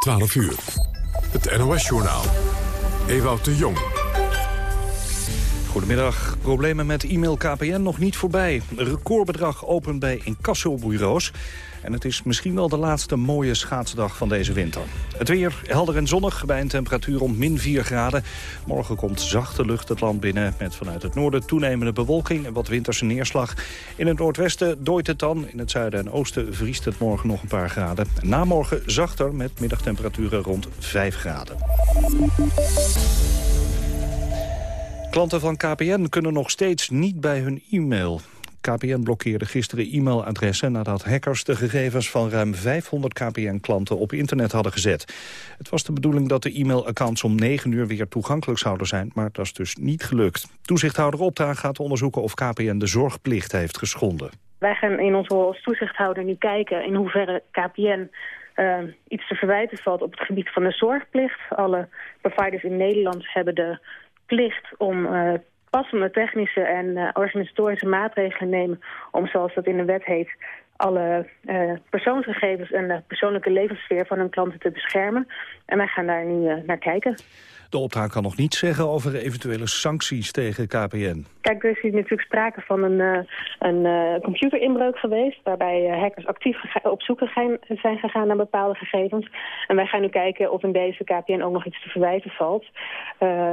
12 uur. Het NOS-journaal. Ewout de Jong. Goedemiddag. Problemen met e-mail KPN nog niet voorbij. Recordbedrag opent bij incassobureaus. En het is misschien wel de laatste mooie schaatsdag van deze winter. Het weer helder en zonnig bij een temperatuur rond min 4 graden. Morgen komt zachte lucht het land binnen met vanuit het noorden toenemende bewolking en wat winterse neerslag. In het noordwesten dooit het dan. In het zuiden en oosten vriest het morgen nog een paar graden. Na morgen zachter met middagtemperaturen rond 5 graden. Klanten van KPN kunnen nog steeds niet bij hun e-mail. KPN blokkeerde gisteren e-mailadressen nadat hackers de gegevens van ruim 500 KPN-klanten op internet hadden gezet. Het was de bedoeling dat de e-mailaccounts om 9 uur weer toegankelijk zouden zijn, maar dat is dus niet gelukt. Toezichthouder Opta gaat onderzoeken of KPN de zorgplicht heeft geschonden. Wij gaan in onze rol als toezichthouder nu kijken in hoeverre KPN uh, iets te verwijten valt op het gebied van de zorgplicht. Alle providers in Nederland hebben de plicht om uh, passende technische en uh, organisatorische maatregelen nemen... om, zoals dat in de wet heet, alle uh, persoonsgegevens en de persoonlijke levenssfeer van hun klanten te beschermen. En wij gaan daar nu naar kijken. De opdracht kan nog niet zeggen over eventuele sancties tegen KPN. Kijk, er is hier natuurlijk sprake van een, uh, een uh, computerinbreuk geweest... waarbij uh, hackers actief op zoek zijn gegaan naar bepaalde gegevens. En wij gaan nu kijken of in deze KPN ook nog iets te verwijten valt...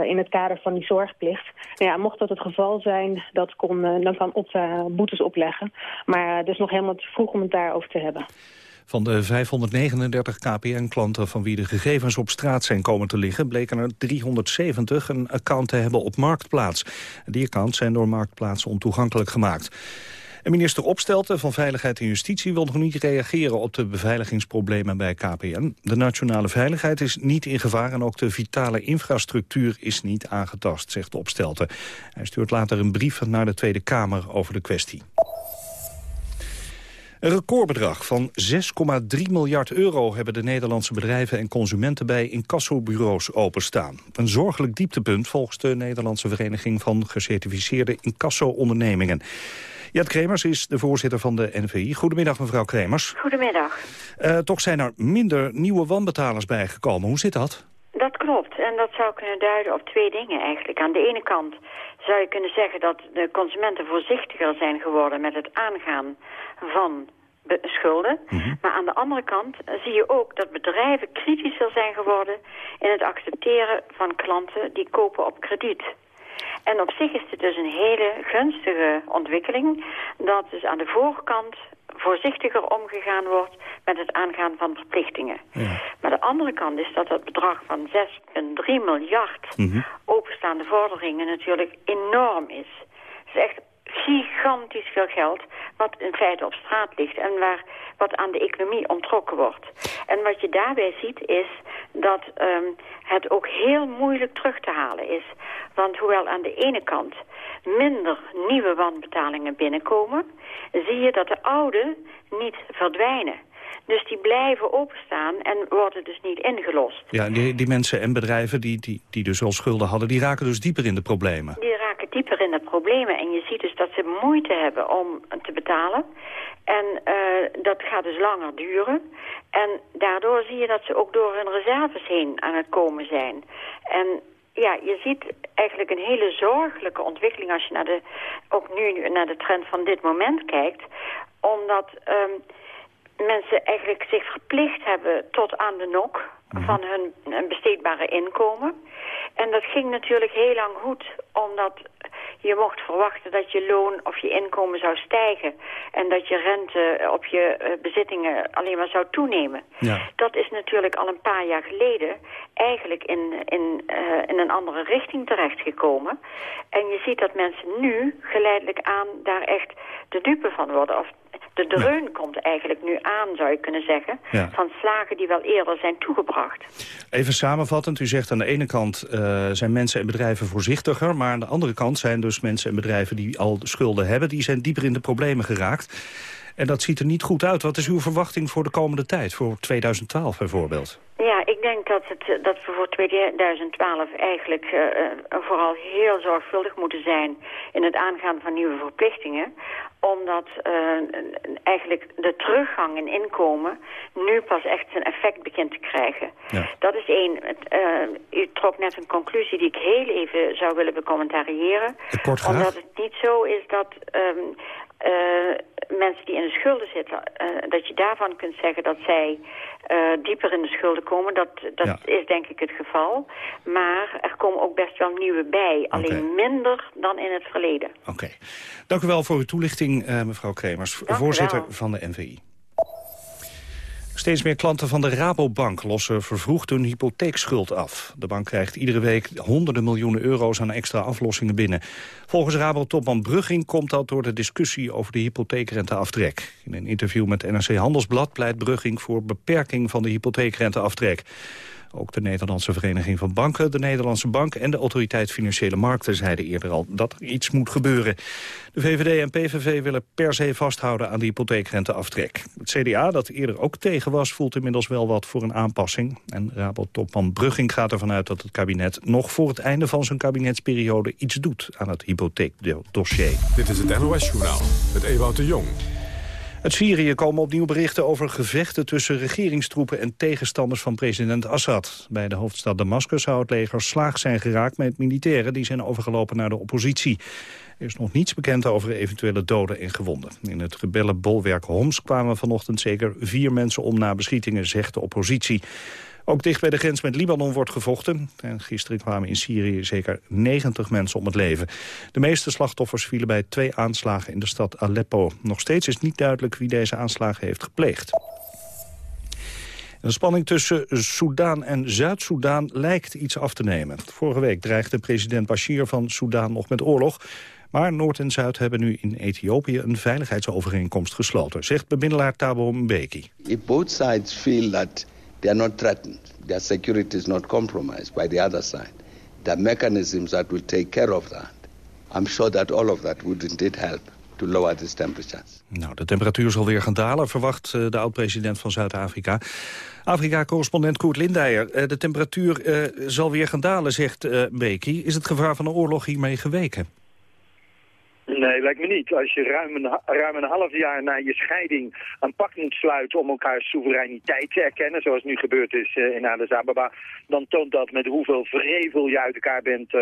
in het kader van die zorgplicht. Nou ja, mocht dat het geval zijn, dat kon, dan kan Opta boetes opleggen. Maar het is nog helemaal te vroeg om het daarover te hebben. Van de 539 KPN-klanten van wie de gegevens op straat zijn komen te liggen... bleken er 370 een account te hebben op Marktplaats. Die accounts zijn door Marktplaats ontoegankelijk gemaakt. Minister Opstelten van Veiligheid en Justitie wil nog niet reageren op de beveiligingsproblemen bij KPN. De nationale veiligheid is niet in gevaar en ook de vitale infrastructuur is niet aangetast, zegt Opstelten. Hij stuurt later een brief naar de Tweede Kamer over de kwestie. Een recordbedrag van 6,3 miljard euro hebben de Nederlandse bedrijven en consumenten bij incassobureaus openstaan. Een zorgelijk dieptepunt volgens de Nederlandse Vereniging van Gecertificeerde Incasso-ondernemingen. Jet Kremers is de voorzitter van de NVI. Goedemiddag mevrouw Kremers. Goedemiddag. Uh, toch zijn er minder nieuwe wanbetalers bijgekomen. Hoe zit dat? Dat klopt. En dat zou kunnen duiden op twee dingen eigenlijk. Aan de ene kant zou je kunnen zeggen dat de consumenten voorzichtiger zijn geworden met het aangaan van schulden. Mhm. Maar aan de andere kant zie je ook dat bedrijven kritischer zijn geworden in het accepteren van klanten die kopen op krediet. En op zich is dit dus een hele gunstige ontwikkeling. Dat dus aan de voorkant voorzichtiger omgegaan wordt met het aangaan van verplichtingen. Ja. Maar de andere kant is dat het bedrag van 6,3 miljard mm openstaande vorderingen natuurlijk enorm is. Het is echt gigantisch veel geld wat in feite op straat ligt en waar, wat aan de economie ontrokken wordt. En wat je daarbij ziet is dat um, het ook heel moeilijk terug te halen is. Want hoewel aan de ene kant minder nieuwe wanbetalingen binnenkomen... zie je dat de oude niet verdwijnen. Dus die blijven openstaan en worden dus niet ingelost. Ja, die, die mensen en bedrijven die, die, die dus al schulden hadden... die raken dus dieper in de problemen. Die raken dieper in de problemen. En je ziet dus dat ze moeite hebben om te betalen. En uh, dat gaat dus langer duren. En daardoor zie je dat ze ook door hun reserves heen aan het komen zijn. En ja, je ziet eigenlijk een hele zorgelijke ontwikkeling... als je naar de, ook nu naar de trend van dit moment kijkt. Omdat... Um, mensen eigenlijk zich verplicht hebben tot aan de nok mhm. van hun besteedbare inkomen. En dat ging natuurlijk heel lang goed, omdat je mocht verwachten dat je loon of je inkomen zou stijgen. En dat je rente op je eh, bezittingen alleen maar zou toenemen. Ja. Dat is natuurlijk al een paar jaar geleden eigenlijk in, in, uh, in een andere richting terechtgekomen. En je ziet dat mensen nu geleidelijk aan daar echt de dupe van worden. Of de dreun komt eigenlijk nu aan, zou je kunnen zeggen, van slagen die wel eerder zijn toegebracht. Even samenvattend, u zegt aan de ene kant uh, zijn mensen en bedrijven voorzichtiger, maar aan de andere kant zijn dus mensen en bedrijven die al schulden hebben, die zijn dieper in de problemen geraakt. En dat ziet er niet goed uit. Wat is uw verwachting voor de komende tijd, voor 2012 bijvoorbeeld? Ja, ik denk dat, het, dat we voor 2012 eigenlijk uh, vooral heel zorgvuldig moeten zijn in het aangaan van nieuwe verplichtingen omdat uh, eigenlijk de teruggang in inkomen nu pas echt zijn effect begint te krijgen. Ja. Dat is één. Uh, u trok net een conclusie die ik heel even zou willen becommentariëren. Omdat het niet zo is dat um, uh, mensen die in de schulden zitten... dat je daarvan kunt zeggen dat zij dieper in de schulden komen. Dat, dat is denk ik het geval. Maar er komen ook best wel nieuwe bij. Alleen minder dan in het verleden. Oké. Dank u wel voor uw toelichting, mevrouw Kremers, voorzitter van de NVI. Steeds meer klanten van de Rabobank lossen vervroegd hun hypotheekschuld af. De bank krijgt iedere week honderden miljoenen euro's aan extra aflossingen binnen. Volgens Rabo-topman Brugging komt dat door de discussie over de hypotheekrenteaftrek. In een interview met NRC Handelsblad pleit Brugging voor beperking van de hypotheekrenteaftrek. Ook de Nederlandse Vereniging van Banken, de Nederlandse Bank... en de Autoriteit Financiële Markten zeiden eerder al dat er iets moet gebeuren. De VVD en PVV willen per se vasthouden aan de hypotheekrenteaftrek. Het CDA, dat eerder ook tegen was, voelt inmiddels wel wat voor een aanpassing. En Rabotopman Brugging gaat ervan uit dat het kabinet... nog voor het einde van zijn kabinetsperiode iets doet aan het hypotheekdossier. Dit is het NOS-journaal met Ewout de Jong. Uit Syrië komen opnieuw berichten over gevechten tussen regeringstroepen en tegenstanders van president Assad. Bij de hoofdstad Damascus zou het leger slaag zijn geraakt met militairen die zijn overgelopen naar de oppositie. Er is nog niets bekend over eventuele doden en gewonden. In het rebellenbolwerk Homs kwamen vanochtend zeker vier mensen om na beschietingen, zegt de oppositie. Ook dicht bij de grens met Libanon wordt gevochten. En gisteren kwamen in Syrië zeker 90 mensen om het leven. De meeste slachtoffers vielen bij twee aanslagen in de stad Aleppo. Nog steeds is niet duidelijk wie deze aanslagen heeft gepleegd. De spanning tussen Soedan en Zuid-Soedan lijkt iets af te nemen. Vorige week dreigde president Bashir van Soedan nog met oorlog. Maar Noord en Zuid hebben nu in Ethiopië een veiligheidsovereenkomst gesloten, zegt bemiddelaar Thabo Mbeki. If both sides feel that they are not threatened. Their security is not compromised by the other side. Are mechanisms that will take care of that. I'm sure that all of that would indeed help to lower these temperatures. Nou, de temperatuur zal weer gaan dalen, verwacht uh, de oud-president van Zuid-Afrika. Afrika-correspondent Koert Lindeyer. Uh, de temperatuur uh, zal weer gaan dalen, zegt Beki. Is het gevaar van een oorlog hiermee geweken? Nee, lijkt me niet. Als je ruim een, ruim een half jaar na je scheiding een pak moet sluiten om elkaar soevereiniteit te erkennen, zoals nu gebeurd is uh, in Addis Ababa, dan toont dat met hoeveel vrevel je uit elkaar bent, uh,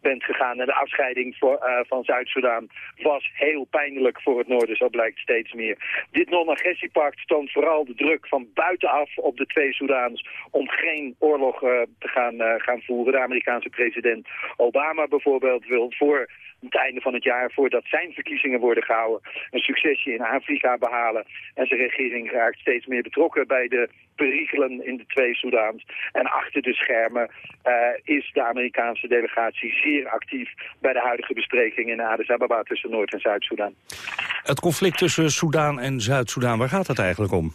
bent gegaan. En de afscheiding voor, uh, van Zuid-Soedan was heel pijnlijk voor het noorden, zo blijkt steeds meer. Dit non-agressiepact toont vooral de druk van buitenaf op de twee Soedans om geen oorlog te gaan, gaan voeren. De Amerikaanse president Obama bijvoorbeeld wil voor het einde van het jaar, voordat zijn verkiezingen worden gehouden, een succesje in Afrika behalen. En zijn regering raakt steeds meer betrokken bij de perikelen in de twee Soedaans. En achter de schermen uh, is de Amerikaanse delegatie zeer actief bij de huidige besprekingen in Addis Ababa tussen Noord- en Zuid-Soedan. Het conflict tussen Soedan en Zuid-Soedan, waar gaat het eigenlijk om?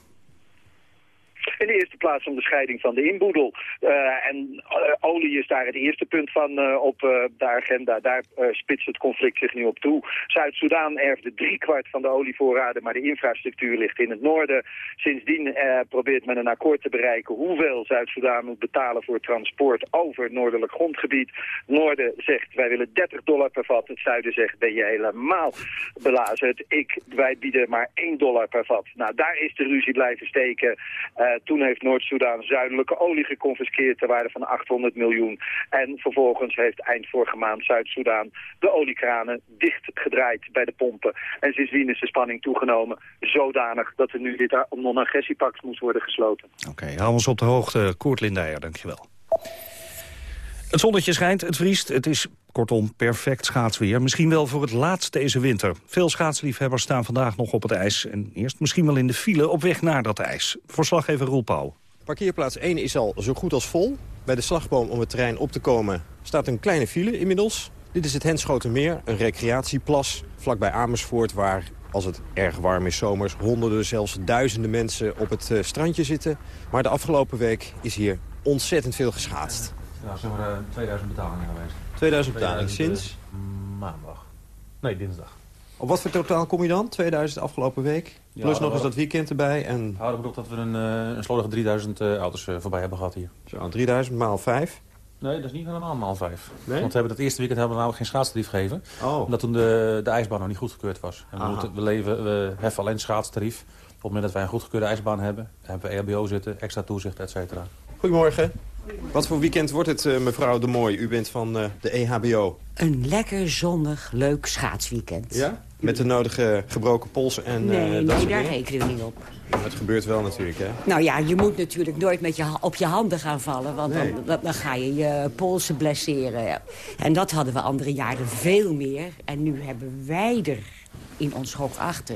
In de eerste plaats om de scheiding van de inboedel. Uh, en uh, olie is daar het eerste punt van uh, op de agenda. Daar spitst het conflict zich nu op toe. Zuid-Soedan erfde driekwart van de olievoorraden, maar de infrastructuur ligt in het noorden. Sindsdien probeert men een akkoord te bereiken hoeveel Zuid-Soedan moet betalen voor transport over noordelijk grondgebied. Noorden zegt wij willen 30 dollar per vat. Het zuiden zegt ben je helemaal belazerd. Ik, wij bieden maar 1 dollar per vat. Nou, daar is de ruzie blijven steken. Toen heeft Noord-Soedan zuidelijke olie geconfiskeerd ter waarde van 800 miljoen. En vervolgens heeft eind vorige maand Zuid-Soedan de oliekranen dichtgedraaid bij de pompen. En sindsdien is de spanning toegenomen zodanig dat er nu dit non-agressiepact moet worden gesloten. Oké, okay, hou ons op de hoogte. Koert Lindeijer, dankjewel. Het zonnetje schijnt, het vriest, het is kortom perfect schaatsweer. Misschien wel voor het laatst deze winter. Veel schaatsliefhebbers staan vandaag nog op het ijs. En eerst misschien wel in de file op weg naar dat ijs. Verslaggever Roel Pauw. Parkeerplaats 1 is al zo goed als vol. Bij de slagboom om het terrein op te komen staat een kleine file inmiddels. Dit is het Henschotenmeer, een recreatieplas vlakbij Amersfoort... waar als het erg warm is zomers honderden, zelfs duizenden mensen op het uh, strandje zitten. Maar de afgelopen week is hier ontzettend veel geschaatst. Ja, zeg maar uh, 2000 betalingen geweest. 2000 betalingen sinds? Maandag. Nee, dinsdag. Op wat voor totaal kom je dan? 2000 afgelopen week? Ja, Plus nog eens dat weekend erbij. En Houden we ook dat we een, eh een slordige 3000 eh, auto's eh, voorbij hebben gehad hier. zo, 3000 maal 5. Nee, dat is niet helemaal maal vijf. Nee? Want we hebben dat eerste weekend hebben we namelijk geen schaatstarief gegeven. Oh. Omdat toen de, de ijsbaan nog niet goedgekeurd was. En we, moeten, we, leven, we heffen alleen schaatstarief. Op het moment dat wij een goedgekeurde ijsbaan hebben... hebben we EHBO zitten, extra toezicht, et cetera. Goedemorgen. Wat voor weekend wordt het, eh, mevrouw De Mooi? U bent van eh, de EHBO. Een lekker zonnig, leuk schaatsweekend. Ja? Met de nodige gebroken polsen en eh, Nee, dat nee soort daar dingen? rekenen we niet op. Het gebeurt wel natuurlijk, hè? Nou ja, je moet natuurlijk nooit met je, op je handen gaan vallen... want Nee. dan, dan, ga je je polsen blesseren. En dat hadden we andere jaren veel meer. En nu hebben wij er in ons hoog achter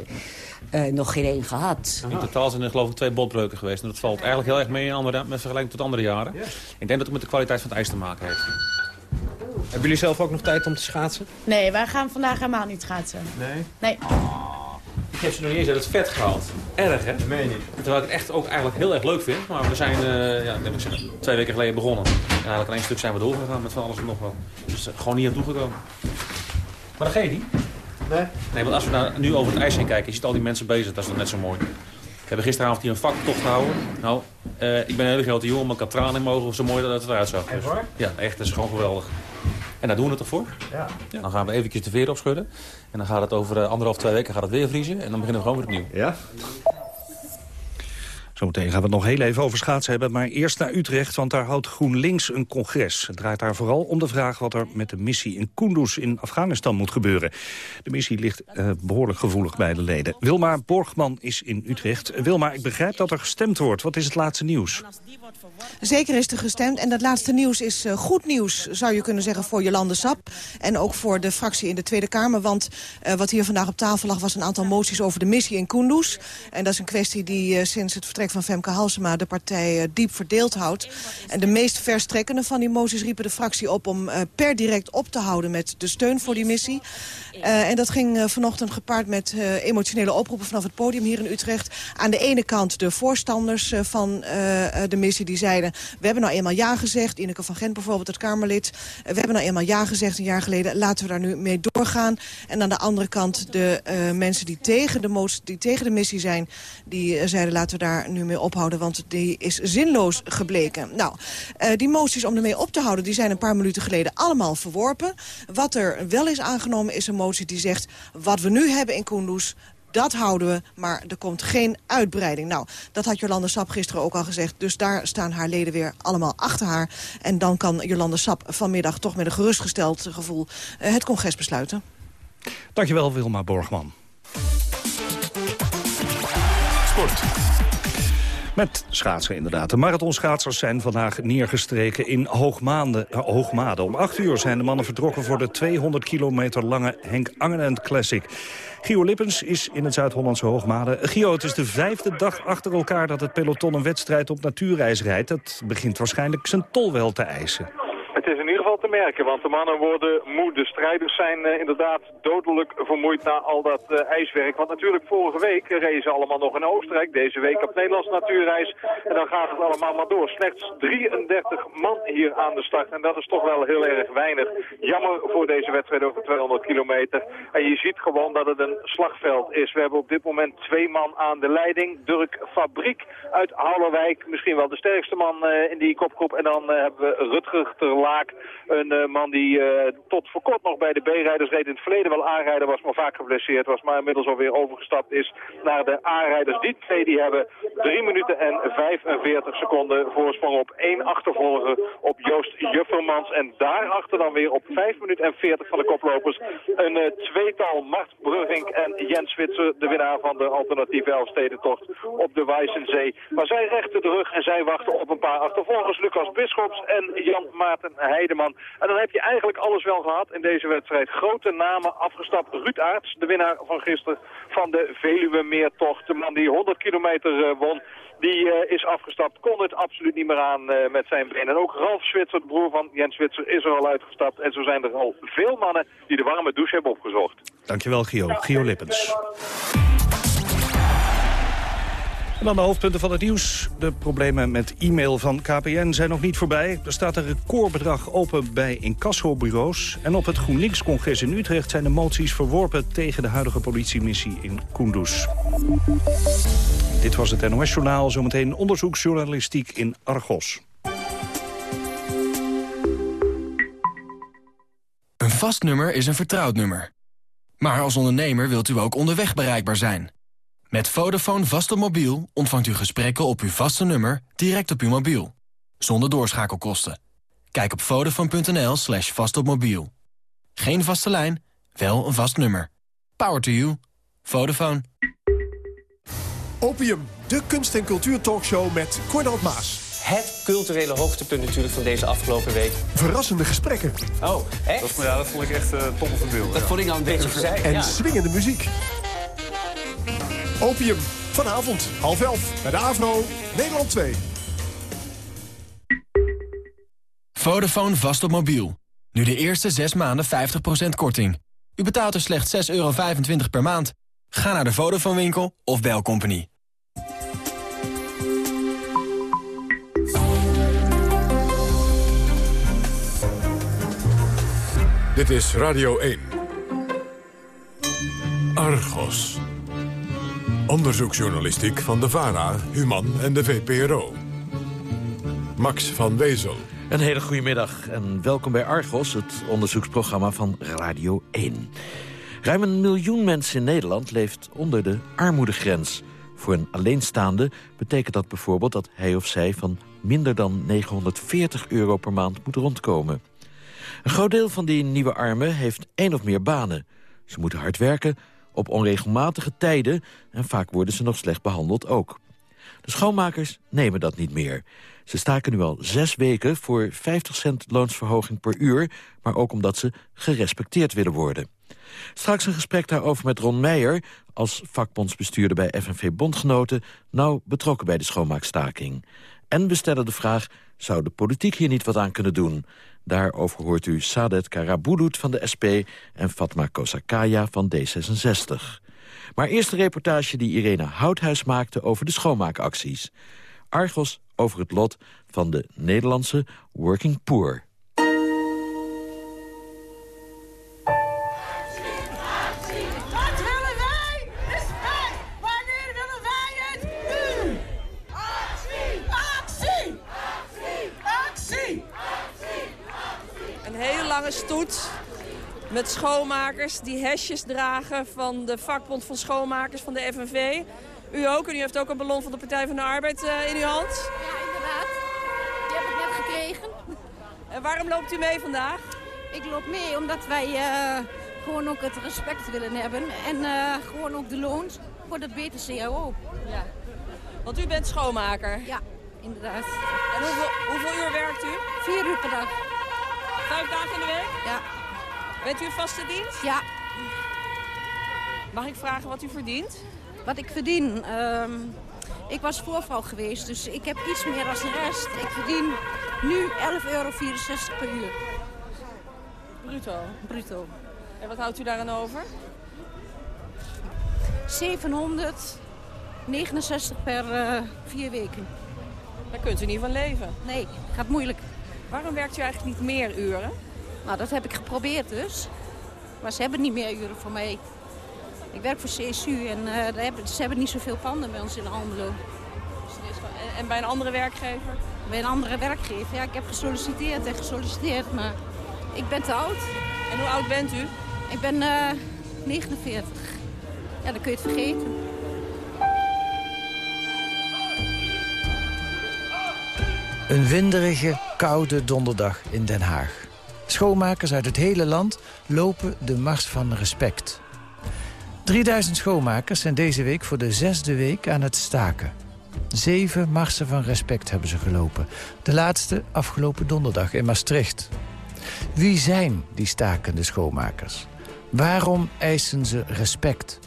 eh, nog geen één gehad. In totaal zijn er geloof ik twee botbreuken geweest. En dat valt eigenlijk heel erg mee in andere, met vergelijking tot andere jaren. Ik denk dat het met de kwaliteit van het ijs te maken heeft. Hebben jullie zelf ook nog tijd om te schaatsen? Nee, wij gaan vandaag helemaal niet schaatsen. Nee. Nee. Ik heb ze nog niet eens uit het vet gehaald. Erg, hè? Dat meen je niet. Terwijl ik het echt ook eigenlijk heel erg leuk vind. Maar we zijn, eh, ja, ik twee weken geleden begonnen. En eigenlijk aan één stuk zijn we doorgegaan met van alles en nog wel. Dus eh, gewoon niet aan toegekomen. Maar dat geeft niet. Nee? Nee, want als we nou, nu over het ijs heen kijken, je ziet al die mensen bezig. Dat is dan net zo mooi. We hebben gisteravond hier een vaktocht gehouden. Nou, eh, ik ben een hele grote jongen, maar ik had tranen in mijn ogen. Zo mooi dat het eruit zag. Waar? Ja, echt. Dat is gewoon geweldig. En daar doen we het toch voor? Ja. Ja, dan gaan we eventjes de veer opschudden. En dan gaat het over eh, anderhalf, twee weken gaat het weer vriezen. En dan beginnen we gewoon weer opnieuw. Ja? Zometeen gaan we het nog heel even over schaatsen hebben. Maar eerst naar Utrecht, want daar houdt GroenLinks een congres. Het draait daar vooral om de vraag wat er met de missie in Kunduz in Afghanistan moet gebeuren. De missie ligt eh, behoorlijk gevoelig bij de leden. Wilma Borgman is in Utrecht. Wilma, ik begrijp dat er gestemd wordt. Wat is het laatste nieuws? Zeker is er gestemd. En dat laatste nieuws is eh, goed nieuws, zou je kunnen zeggen, voor Jolande Sap. En ook voor de fractie in de Tweede Kamer. Want eh, wat hier vandaag op tafel lag, was een aantal moties over de missie in Kunduz. En dat is een kwestie die eh, sinds het vertrek van Femke Halsema de partij eh, diep verdeeld houdt. En de meest verstrekkende van die moties riepen de fractie op om eh, per direct op te houden met de steun voor die missie. Eh, en dat ging vanochtend gepaard met emotionele oproepen vanaf het podium hier in Utrecht. Aan de ene kant de voorstanders van de missie die zeiden... we hebben nou eenmaal ja gezegd, Ineke van Gent bijvoorbeeld, het Kamerlid... we hebben nou eenmaal ja gezegd een jaar geleden, laten we daar nu mee doorgaan. En aan de andere kant de mensen die tegen de, motie- die tegen de missie zijn... die zeiden laten we daar nu mee ophouden, want die is zinloos gebleken. Nou, eh, die moties om ermee op te houden, die zijn een paar minuten geleden allemaal verworpen. Wat er wel is aangenomen is een motie die zegt... wat we nu hebben in Kunduz, dat houden we, maar er komt geen uitbreiding. Nou, dat had Jolande Sap gisteren ook al gezegd. Dus daar staan haar leden weer allemaal achter haar. En dan kan Jolande Sap vanmiddag toch met een gerustgesteld gevoel... eh, het congres besluiten. Dankjewel, Wilma Borgman. Sport. Met schaatsen inderdaad. De marathonschaatsers zijn vandaag neergestreken in Hoogmaande, eh, Hoogmade. Om 8 uur zijn de mannen vertrokken voor de 200 kilometer lange Henk Angenent Classic. Gio Lippens is in het Zuid-Hollandse Hoogmade. Gio, het is de vijfde dag achter elkaar dat het peloton een wedstrijd op natuurreis rijdt. Dat begint waarschijnlijk zijn tol wel te eisen. Het is in ieder geval te merken, want de mannen worden moe. De strijders zijn eh, inderdaad dodelijk vermoeid na al dat eh, ijswerk. Want natuurlijk vorige week reden ze allemaal nog in Oostenrijk. Deze week op Nederlands natuurreis. En dan gaat het allemaal maar door. Slechts 33 man hier aan de start. En dat is toch wel heel erg weinig. Jammer voor deze wedstrijd over 200 kilometer. En je ziet gewoon dat het een slagveld is. We hebben op dit moment twee man aan de leiding. Dirk Fabriek uit Houwerwijk. Misschien wel de sterkste man eh, in die kopgroep. En dan hebben we Rutger Een eh, man die eh, tot voor kort nog bij de B-rijders reed. In het verleden wel aanrijder was, maar vaak geblesseerd was. Maar inmiddels alweer overgestapt is naar de A-rijders. Die twee die hebben 3 minuten en 45 seconden voorsprong op één achtervolger op Joost Juffermans. En daarachter dan weer op 5 minuten en 40 van de koplopers een eh, tweetal Mart Brugink en Jens Switzer. De winnaar van de alternatieve Elfstedentocht op de Wijzenzee. Maar zij rechten de rug en zij wachten op een paar achtervolgers. Lucas Bisschops en Jan Maarten Heideman. En dan heb je eigenlijk alles wel gehad in deze wedstrijd. Grote namen afgestapt. Ruud Aerts, de winnaar van gisteren van de Veluwe Meertocht. De man die 100 kilometer eh, won. Die eh, is afgestapt, kon het absoluut niet meer aan eh, met zijn benen. En ook Ralf Zwitser, de broer van Jens Zwitser, is er al uitgestapt. En zo zijn er al veel mannen die de warme douche hebben opgezocht. Dankjewel, Gio. Gio Lippens. Dan de hoofdpunten van het nieuws. De problemen met e-mail van KPN zijn nog niet voorbij. Er staat een recordbedrag open bij incassobureaus. En op het GroenLinks-congres in Utrecht zijn de moties verworpen... tegen de huidige politiemissie in Kunduz. Dit was het NOS-journaal. Zometeen onderzoeksjournalistiek in Argos. Een vast nummer is een vertrouwd nummer. Maar als ondernemer wilt u ook onderweg bereikbaar zijn. Met Vodafone vast op mobiel ontvangt u gesprekken op uw vaste nummer direct op uw mobiel. Zonder doorschakelkosten. Kijk op vodafone.nl slash vastopmobiel. Geen vaste lijn, wel een vast nummer. Power to you. Vodafone. Opium, de kunst- en cultuurtalkshow met Cornald Maas. Het culturele hoogtepunt natuurlijk van deze afgelopen week. Verrassende gesprekken. Oh, echt? Dat, ja, dat vond ik echt uh, top of beeld. Dat vond ik nou een beetje verzeild. En ja. swingende muziek. Opium, vanavond, half elf, bij de AVRO, Nederland 2. Vodafone vast op mobiel. Nu de eerste 6 maanden 50% korting. U betaalt er slechts 6,25 euro per maand. Ga naar de Vodafone winkel of bel Company. Dit is Radio 1. Argos. Onderzoeksjournalistiek van de VARA, Human en de VPRO. Max van Wezel. Een hele goede middag en welkom bij Argos, het onderzoeksprogramma van Radio 1. Ruim een miljoen mensen in Nederland leeft onder de armoedegrens. Voor een alleenstaande betekent dat bijvoorbeeld dat hij of zij van minder dan 940 euro per maand moet rondkomen. Een groot deel van die nieuwe armen heeft één of meer banen. Ze moeten hard werken, op onregelmatige tijden... en vaak worden ze nog slecht behandeld ook. De schoonmakers nemen dat niet meer. Ze staken nu al zes weken voor 50 cent loonsverhoging per uur... maar ook omdat ze gerespecteerd willen worden. Straks een gesprek daarover met Ron Meijer... als vakbondsbestuurder bij FNV Bondgenoten... nauw betrokken bij de schoonmaakstaking. En we stellen de vraag, zou de politiek hier niet wat aan kunnen doen... Daarover hoort u Sadet Karabulut van de SP en Fatma Kosakaya van D66. Maar eerst de reportage die Irene Houthuis maakte over de schoonmaakacties. Argos over het lot van de Nederlandse working poor. Lange stoet met schoonmakers die hesjes dragen van de vakbond van schoonmakers van de FNV. U ook, en u heeft ook een ballon van de Partij van de Arbeid uh, in uw hand. Ja, inderdaad. Die heb ik net gekregen. En waarom loopt u mee vandaag? Ik loop mee omdat wij uh, gewoon ook het respect willen hebben. En uh, gewoon ook de loon voor de betere CAO. Ja. Want u bent schoonmaker? Ja, inderdaad. En hoeveel, hoeveel uur werkt u? Vier uur per dag. Vijf dagen in de week? Ja. Bent u een vaste dienst? Ja. Mag ik vragen wat u verdient? Wat ik verdien? Uh, ik was voorvrouw geweest, dus ik heb iets meer dan de rest. Ik verdien nu 11,64 euro per uur. Bruto? Bruto. En wat houdt u daar aan over? 769 per uh, vier weken. Daar kunt u niet van leven? Nee, gaat moeilijk. Waarom werkt u eigenlijk niet meer uren? Nou, dat heb ik geprobeerd dus. Maar ze hebben niet meer uren voor mij. Ik werk voor CSU en uh, hebben, ze hebben niet zoveel panden bij ons in Almelo. En, en bij een andere werkgever? Bij een andere werkgever. Ja, ik heb gesolliciteerd en gesolliciteerd, maar ik ben te oud. En hoe oud bent u? Ik ben uh, 49. Ja, dan kun je het vergeten. Een winderige, koude donderdag in Den Haag. Schoonmakers uit het hele land lopen de mars van respect. 3000 schoonmakers zijn deze week voor de zesde week aan het staken. Zeven marsen van respect hebben ze gelopen. De laatste afgelopen donderdag in Maastricht. Wie zijn die stakende schoonmakers? Waarom eisen ze respect?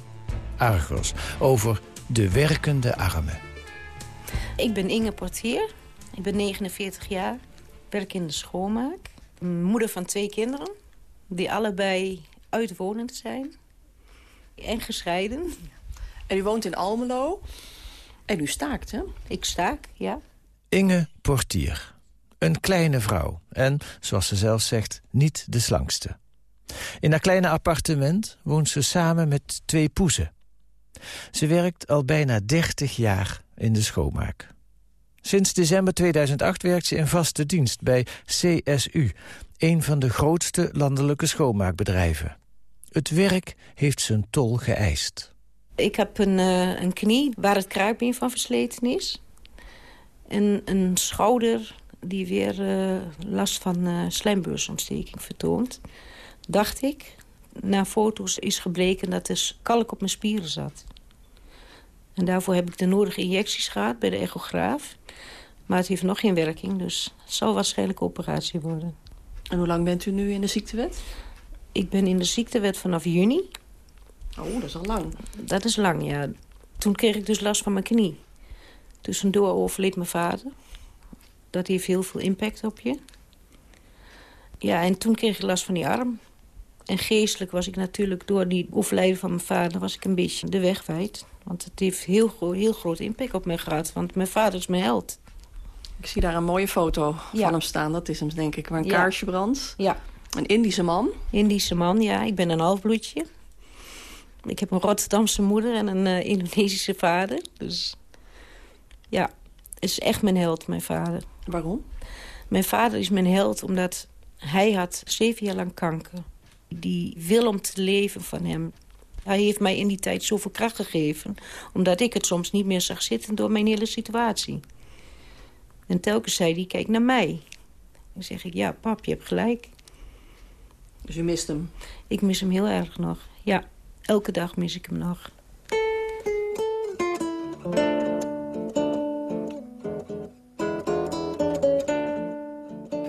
Argos over de werkende armen. Ik ben Inge Portier. Ik ben 49 jaar. Werk in de schoonmaak. Moeder van twee kinderen. Die allebei uitwonend zijn. En gescheiden. En u woont in Almelo. En u staakt, hè? Ik staak, ja. Inge Portier. Een kleine vrouw. En, zoals ze zelf zegt, niet de slangste. In haar kleine appartement woont ze samen met twee poezen. Ze werkt al bijna 30 jaar in de schoonmaak. Sinds december 2008 werkt ze in vaste dienst bij CSU... een van de grootste landelijke schoonmaakbedrijven. Het werk heeft zijn tol geëist. Ik heb een, uh, een knie waar het kruipbeen van versleten is. En een schouder die weer uh, last van uh, slijmbeursontsteking vertoont. Dacht ik. Na foto's is gebleken dat er kalk op mijn spieren zat. En daarvoor heb ik de nodige injecties gehad bij de echograaf. Maar het heeft nog geen werking, dus het zal waarschijnlijk operatie worden. En hoe lang bent u nu in de ziektewet? Ik ben in de ziektewet vanaf juni. Oh, dat is al lang. Dat is lang, ja. Toen kreeg ik dus last van mijn knie. Tussendoor overleed mijn vader. Dat heeft heel veel impact op je. Ja, en toen kreeg ik last van die arm. En geestelijk was ik natuurlijk door die overlijden van mijn vader... was ik een beetje de weg kwijt. Want het heeft heel, heel groot impact op mij gehad. Want mijn vader is mijn held. Ik zie daar een mooie foto Ja. van hem staan. Dat is hem, denk ik, waar een Ja. kaarsje brandt. Ja. Een Indische man. Indische man, ja. Ik ben een halfbloedje. Ik heb een Rotterdamse moeder en een eh, Indonesische vader. Dus ja, het is echt mijn held, mijn vader. Waarom? Mijn vader is mijn held omdat hij had zeven jaar lang kanker. Die wil om te leven van hem. Hij heeft mij in die tijd zoveel kracht gegeven... omdat ik het soms niet meer zag zitten door mijn hele situatie. En telkens zei hij, kijk naar mij. Dan zeg ik, ja, pap, je hebt gelijk. Dus u mist hem? Ik mis hem heel erg nog, ja. Elke dag mis ik hem nog.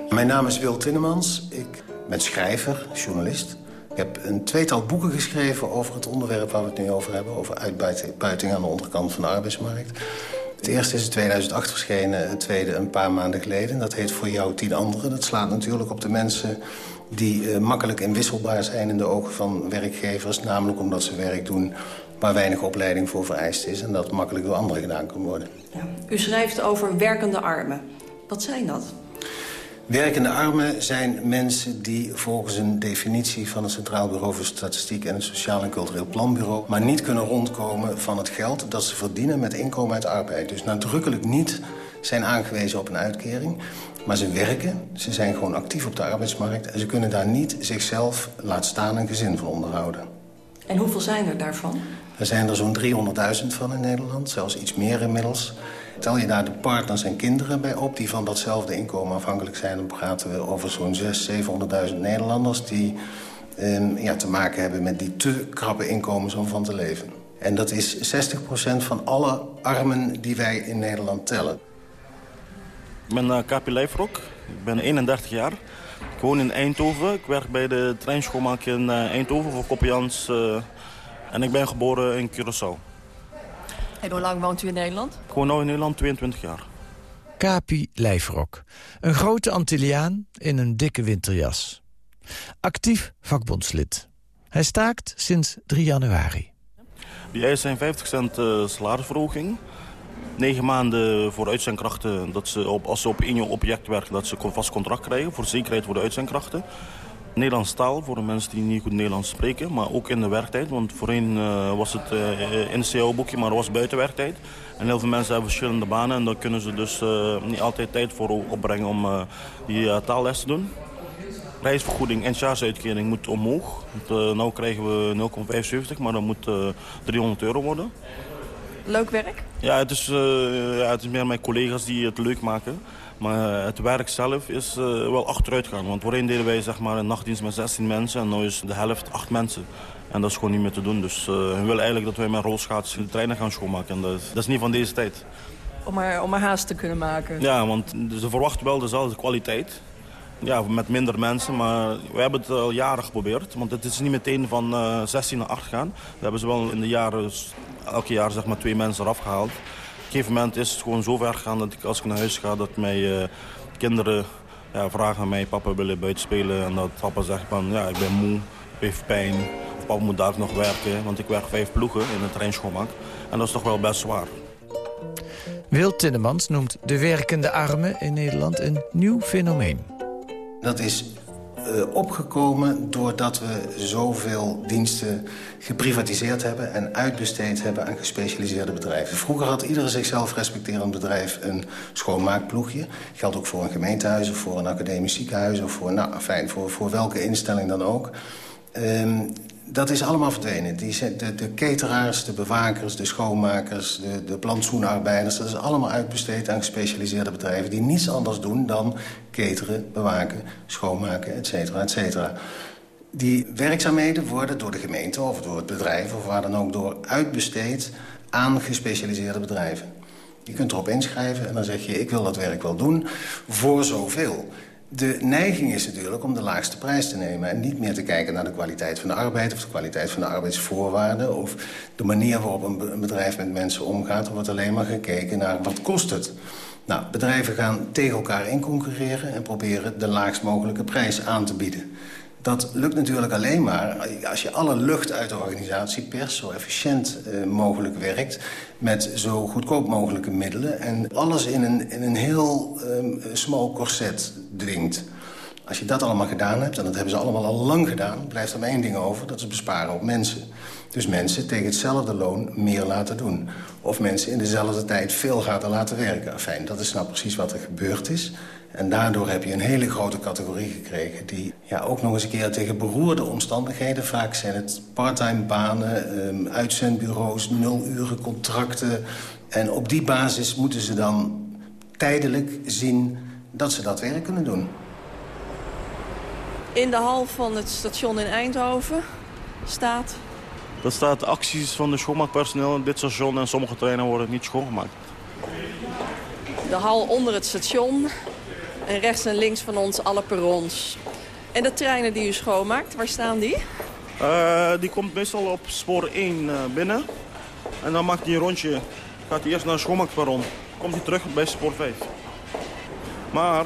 Mijn naam is Wil Tinnemans. Ik ben schrijver, journalist. Ik heb een tweetal boeken geschreven over het onderwerp waar we het nu over hebben. Over uitbuiting aan de onderkant van de arbeidsmarkt. Het eerste is in 2008 verschenen, het tweede een paar maanden geleden. Dat heet Voor jou tien anderen. Dat slaat natuurlijk op de mensen die eh, makkelijk inwisselbaar zijn in de ogen van werkgevers. Namelijk omdat ze werk doen waar weinig opleiding voor vereist is. En dat makkelijk door anderen gedaan kan worden. U schrijft over werkende armen. Wat zijn dat? Werkende armen zijn mensen die volgens een definitie van het Centraal Bureau voor Statistiek en het Sociaal en Cultureel Planbureau maar niet kunnen rondkomen van het geld dat ze verdienen met inkomen uit arbeid. Dus nadrukkelijk niet zijn aangewezen op een uitkering. Maar ze werken, ze zijn gewoon actief op de arbeidsmarkt en ze kunnen daar niet zichzelf, laat staan, een gezin van onderhouden. En hoeveel zijn er daarvan? Er zijn er zo'n 300.000 van in Nederland, zelfs iets meer inmiddels. Tel je daar de partners en kinderen bij op die van datzelfde inkomen afhankelijk zijn... dan praten we over zo'n 600.000, 700.000 Nederlanders... die eh, ja, te maken hebben met die te krappe inkomens om van te leven. En dat is 60% van alle armen die wij in Nederland tellen. Ik ben uh, Kapi Lijfrok. Ik ben 31 jaar. Ik woon in Eindhoven. Ik werk bij de treinschoonmaak in uh, Eindhoven voor Koppians. Uh, en ik ben geboren in Curaçao. En hoe lang woont u in Nederland? Ik woon nu in Nederland 22 jaar. Kapi Lijfrok. Een grote Antilliaan in een dikke winterjas. Actief vakbondslid. Hij staakt sinds 3 januari. Die eisen zijn 50 cent uh, salarisverhoging. 9 maanden voor uitzendkrachten, dat ze op, als ze op één object werken, dat ze een vast contract krijgen. Voor zekerheid voor de uitzendkrachten. Nederlands taal voor de mensen die niet goed Nederlands spreken. Maar ook in de werktijd. Want voorheen uh, was het uh, in het CO-boekje, maar het was buiten werktijd. En heel veel mensen hebben verschillende banen. En daar kunnen ze dus uh, niet altijd tijd voor opbrengen om die taalles te doen. Reisvergoeding en chargeuitkering moet omhoog. Want, nu krijgen we 0,75, maar dat moet 300 euro worden. Leuk werk? Ja het, is, ja, het is meer mijn collega's die het leuk maken. Maar het werk zelf is uh, wel achteruit gaan. Want voorheen deden wij zeg maar, een nachtdienst met 16 mensen en nu is de helft 8 mensen. En dat is gewoon niet meer te doen. Dus uh, hun willen eigenlijk dat wij met rolschaatsen de treinen gaan schoonmaken. En dat is, dat is niet van deze tijd. Om maar, om haast te kunnen maken? Ja, want ze verwachten wel dezelfde kwaliteit. Ja, met minder mensen, maar we hebben het al jaren geprobeerd. Want het is niet meteen van uh, 16 naar 8 gaan. We hebben ze wel in de jaren, elke jaar zeg maar twee mensen eraf gehaald. Op een gegeven moment is het gewoon zo ver gegaan dat ik als ik naar huis ga... dat mijn uh, kinderen ja, vragen aan mij, papa willen buiten spelen. En dat papa zegt van, ja, ik ben moe, ik heb pijn. Of papa moet daar nog werken, want ik werk vijf ploegen in het treinschoonmaak. En dat is toch wel best zwaar. Wil Tinnemans noemt de werkende armen in Nederland een nieuw fenomeen. Dat is uh, opgekomen doordat we zoveel diensten geprivatiseerd hebben... en uitbesteed hebben aan gespecialiseerde bedrijven. Vroeger had iedere zichzelf respecterend bedrijf een schoonmaakploegje. Geldt ook voor een gemeentehuis of voor een academisch ziekenhuis... of voor, nou, fijn, voor, voor welke instelling dan ook. Um, dat is allemaal verdwenen. Die, de, de cateraars, de bewakers, de schoonmakers, de, de plantsoenarbeiders... dat is allemaal uitbesteed aan gespecialiseerde bedrijven... die niets anders doen dan cateren, bewaken, schoonmaken, et cetera, et cetera. Die werkzaamheden worden door de gemeente of door het bedrijf... of waar dan ook door uitbesteed aan gespecialiseerde bedrijven. Je kunt erop inschrijven en dan zeg je... ik wil dat werk wel doen voor zoveel... De neiging is natuurlijk om de laagste prijs te nemen... en niet meer te kijken naar de kwaliteit van de arbeid... of de kwaliteit van de arbeidsvoorwaarden... of de manier waarop een bedrijf met mensen omgaat. Er wordt alleen maar gekeken naar wat kost het. Nou, bedrijven gaan tegen elkaar in concurreren... en proberen de laagst mogelijke prijs aan te bieden. Dat lukt natuurlijk alleen maar als je alle lucht uit de organisatie pers... zo efficiënt uh, mogelijk werkt, met zo goedkoop mogelijke middelen... en alles in een, in een heel um, smal corset dwingt. Als je dat allemaal gedaan hebt, en dat hebben ze allemaal al lang gedaan... blijft er maar één ding over, dat is besparen op mensen. Dus mensen tegen hetzelfde loon meer laten doen. Of mensen in dezelfde tijd veel gaan laten werken. Fijn, dat is nou precies wat er gebeurd is. En daardoor heb je een hele grote categorie gekregen... die ja, ook nog eens een keer tegen beroerde omstandigheden... vaak zijn het parttime banen, um, uitzendbureaus, nuluren contracten... en op die basis moeten ze dan tijdelijk zien dat ze dat werk kunnen doen. In de hal van het station in Eindhoven staat... Er staat acties van de schoonmaakpersoneel in dit station... en sommige treinen worden niet schoongemaakt. De hal onder het station en rechts en links van ons alle perrons. En de treinen die u schoonmaakt, waar staan die? Uh, die komt meestal op spoor 1 uh, binnen. En dan maakt hij een rondje. Gaat hij eerst naar het schoonmaakperron. Komt hij terug bij spoor 5. Maar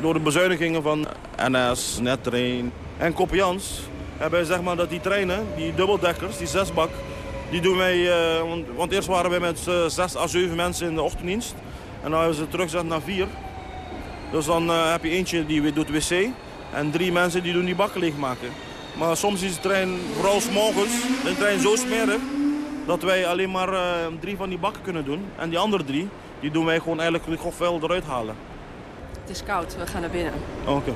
door de bezuinigingen van NS, Nettrain en Kopians... hebben wij zeg maar dat die treinen, die dubbeldekkers, die zesbak... die doen wij... Want, want, eerst waren wij met zes à zeven mensen in de ochtenddienst. En dan hebben ze teruggezet naar vier. Dus dan uh, heb je eentje die doet wc en drie mensen die doen die bakken leegmaken. Maar soms is de trein, vooral s morgens, de trein zo smerig dat wij alleen maar uh, drie van die bakken kunnen doen. En die andere drie, die doen wij gewoon eigenlijk grof wel eruit halen. Het is koud, we gaan naar binnen. Oké. Okay.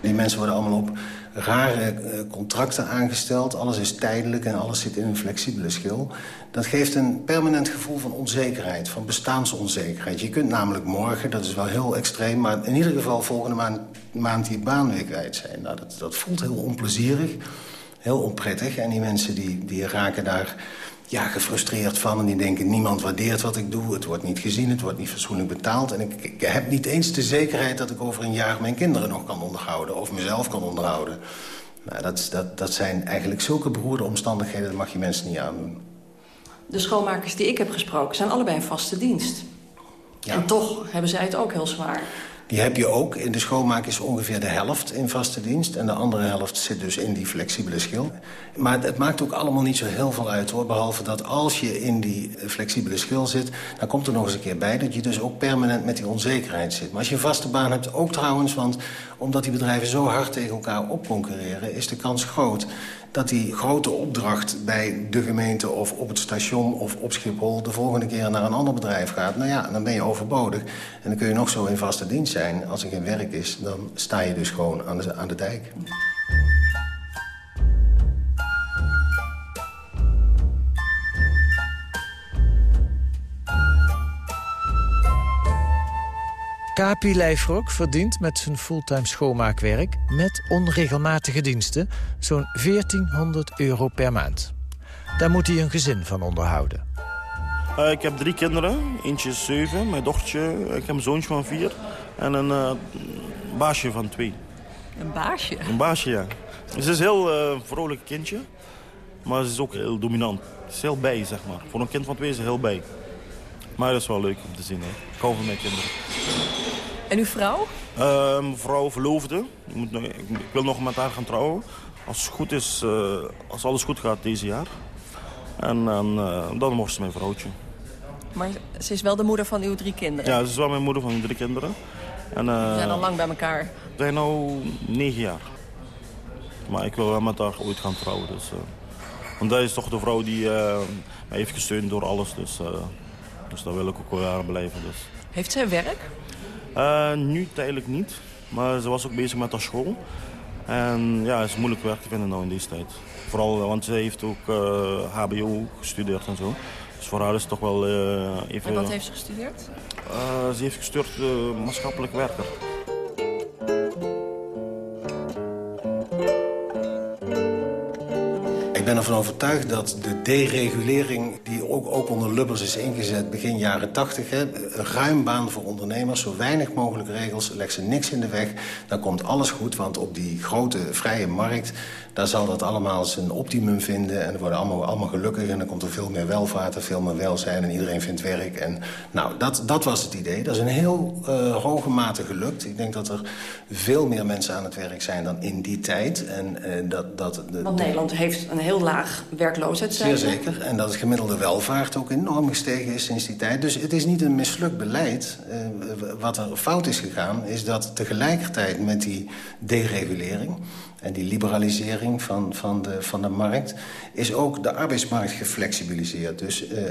Die mensen worden allemaal op rare uh, contracten aangesteld. Alles is tijdelijk en alles zit in een flexibele schil. Dat geeft een permanent gevoel van onzekerheid, van bestaansonzekerheid. Je kunt namelijk morgen, dat is wel heel extreem... maar in ieder geval volgende maand, maand die baan weer kwijt zijn. Nou, dat, dat voelt heel onplezierig, heel onprettig. En die mensen die, die raken daar ja, gefrustreerd van. En die denken, niemand waardeert wat ik doe. Het wordt niet gezien, het wordt niet fatsoenlijk betaald. En ik, ik, heb niet eens de zekerheid dat ik over een jaar mijn kinderen nog kan onderhouden. Of mezelf kan onderhouden. Nou, dat, dat, dat zijn eigenlijk zulke beroerde omstandigheden. Dat mag je mensen niet aandoen. De schoonmakers die ik heb gesproken zijn allebei een vaste dienst. Ja. En toch hebben zij het ook heel zwaar. Die heb je ook. In de schoonmaak is ongeveer de helft in vaste dienst. En de andere helft zit dus in die flexibele schil. Maar het maakt ook allemaal niet zo heel veel uit hoor. Behalve dat als je in die flexibele schil zit... dan komt er nog eens een keer bij dat je dus ook permanent met die onzekerheid zit. Maar als je een vaste baan hebt, ook trouwens... want omdat die bedrijven zo hard tegen elkaar opconcurreren... is de kans groot dat die grote opdracht bij de gemeente of op het station of op Schiphol... de volgende keer naar een ander bedrijf gaat. Nou ja, dan ben je overbodig. En dan kun je nog zo in vaste dienst zijn. Als er geen werk is, dan sta je dus gewoon aan de, aan de dijk. Kapi Lijfrok verdient met zijn fulltime schoonmaakwerk... met onregelmatige diensten zo'n 1400 euro per maand. Daar moet hij een gezin van onderhouden. Uh, ik heb drie kinderen. Eentje is zeven, mijn dochtertje. Ik heb een zoontje van vier. En een uh, baasje van twee. Een baasje? Een baasje, ja. Ze is een heel uh, vrolijk kindje. Maar ze is ook heel dominant. Ze is heel bij, zeg maar. Voor een kind van twee is ze heel bij. Maar dat is wel leuk om te zien. Hè. Ik hou van mijn kinderen. En uw vrouw? Uh, vrouw verloofde. Ik, moet ik, wil nog met haar gaan trouwen. Als het goed is, uh, als alles goed gaat deze jaar. En, en uh, dan wordt ze mijn vrouwtje. Maar ze is wel de moeder van uw drie kinderen. Ja, ze is wel mijn moeder van mijn drie kinderen. En, eh, zijn al lang bij elkaar. We zijn nu negen jaar. Maar ik wil wel met haar ooit gaan trouwen. Dus, eh, want dat is toch de vrouw die eh, mij heeft gesteund door alles. Dus, dus daar wil ik ook wel jaren blijven. Dus. Heeft zij werk? Nu tijdelijk niet. Maar ze was ook bezig met haar school. En ja, het is moeilijk werk te vinden nou in deze tijd. Vooral, want ze heeft ook hbo gestudeerd en zo. Dus voor haar is het toch wel even... En wat heeft ze gestudeerd? Eh, ze heeft gestudeerd eh, maatschappelijk werker. Ik ben ervan overtuigd dat de deregulering die ook, ook onder Lubbers is ingezet begin jaren 80... Hè, een ruim baan voor ondernemers, zo weinig mogelijk regels, leg ze niks in de weg... dan komt alles goed, want op die grote vrije markt... daar zal dat allemaal zijn optimum vinden en er worden allemaal, allemaal gelukkig... en dan komt er veel meer welvaart en veel meer welzijn en iedereen vindt werk. En, nou, dat, dat was het idee. Dat is in heel eh, hoge mate gelukt. Ik denk dat er veel meer mensen aan het werk zijn dan in die tijd. En, eh, dat, dat, de, Want Nederland heeft een heel laag werkloosheidscijfer. Zeer zeker. En dat het gemiddelde welvaart ook enorm gestegen is sinds die tijd. Dus het is niet een mislukt beleid. Eh, wat er fout is gegaan, is dat tegelijkertijd met die deregulering... en die liberalisering van, van, de, van de markt... is ook de arbeidsmarkt geflexibiliseerd. Dus eh,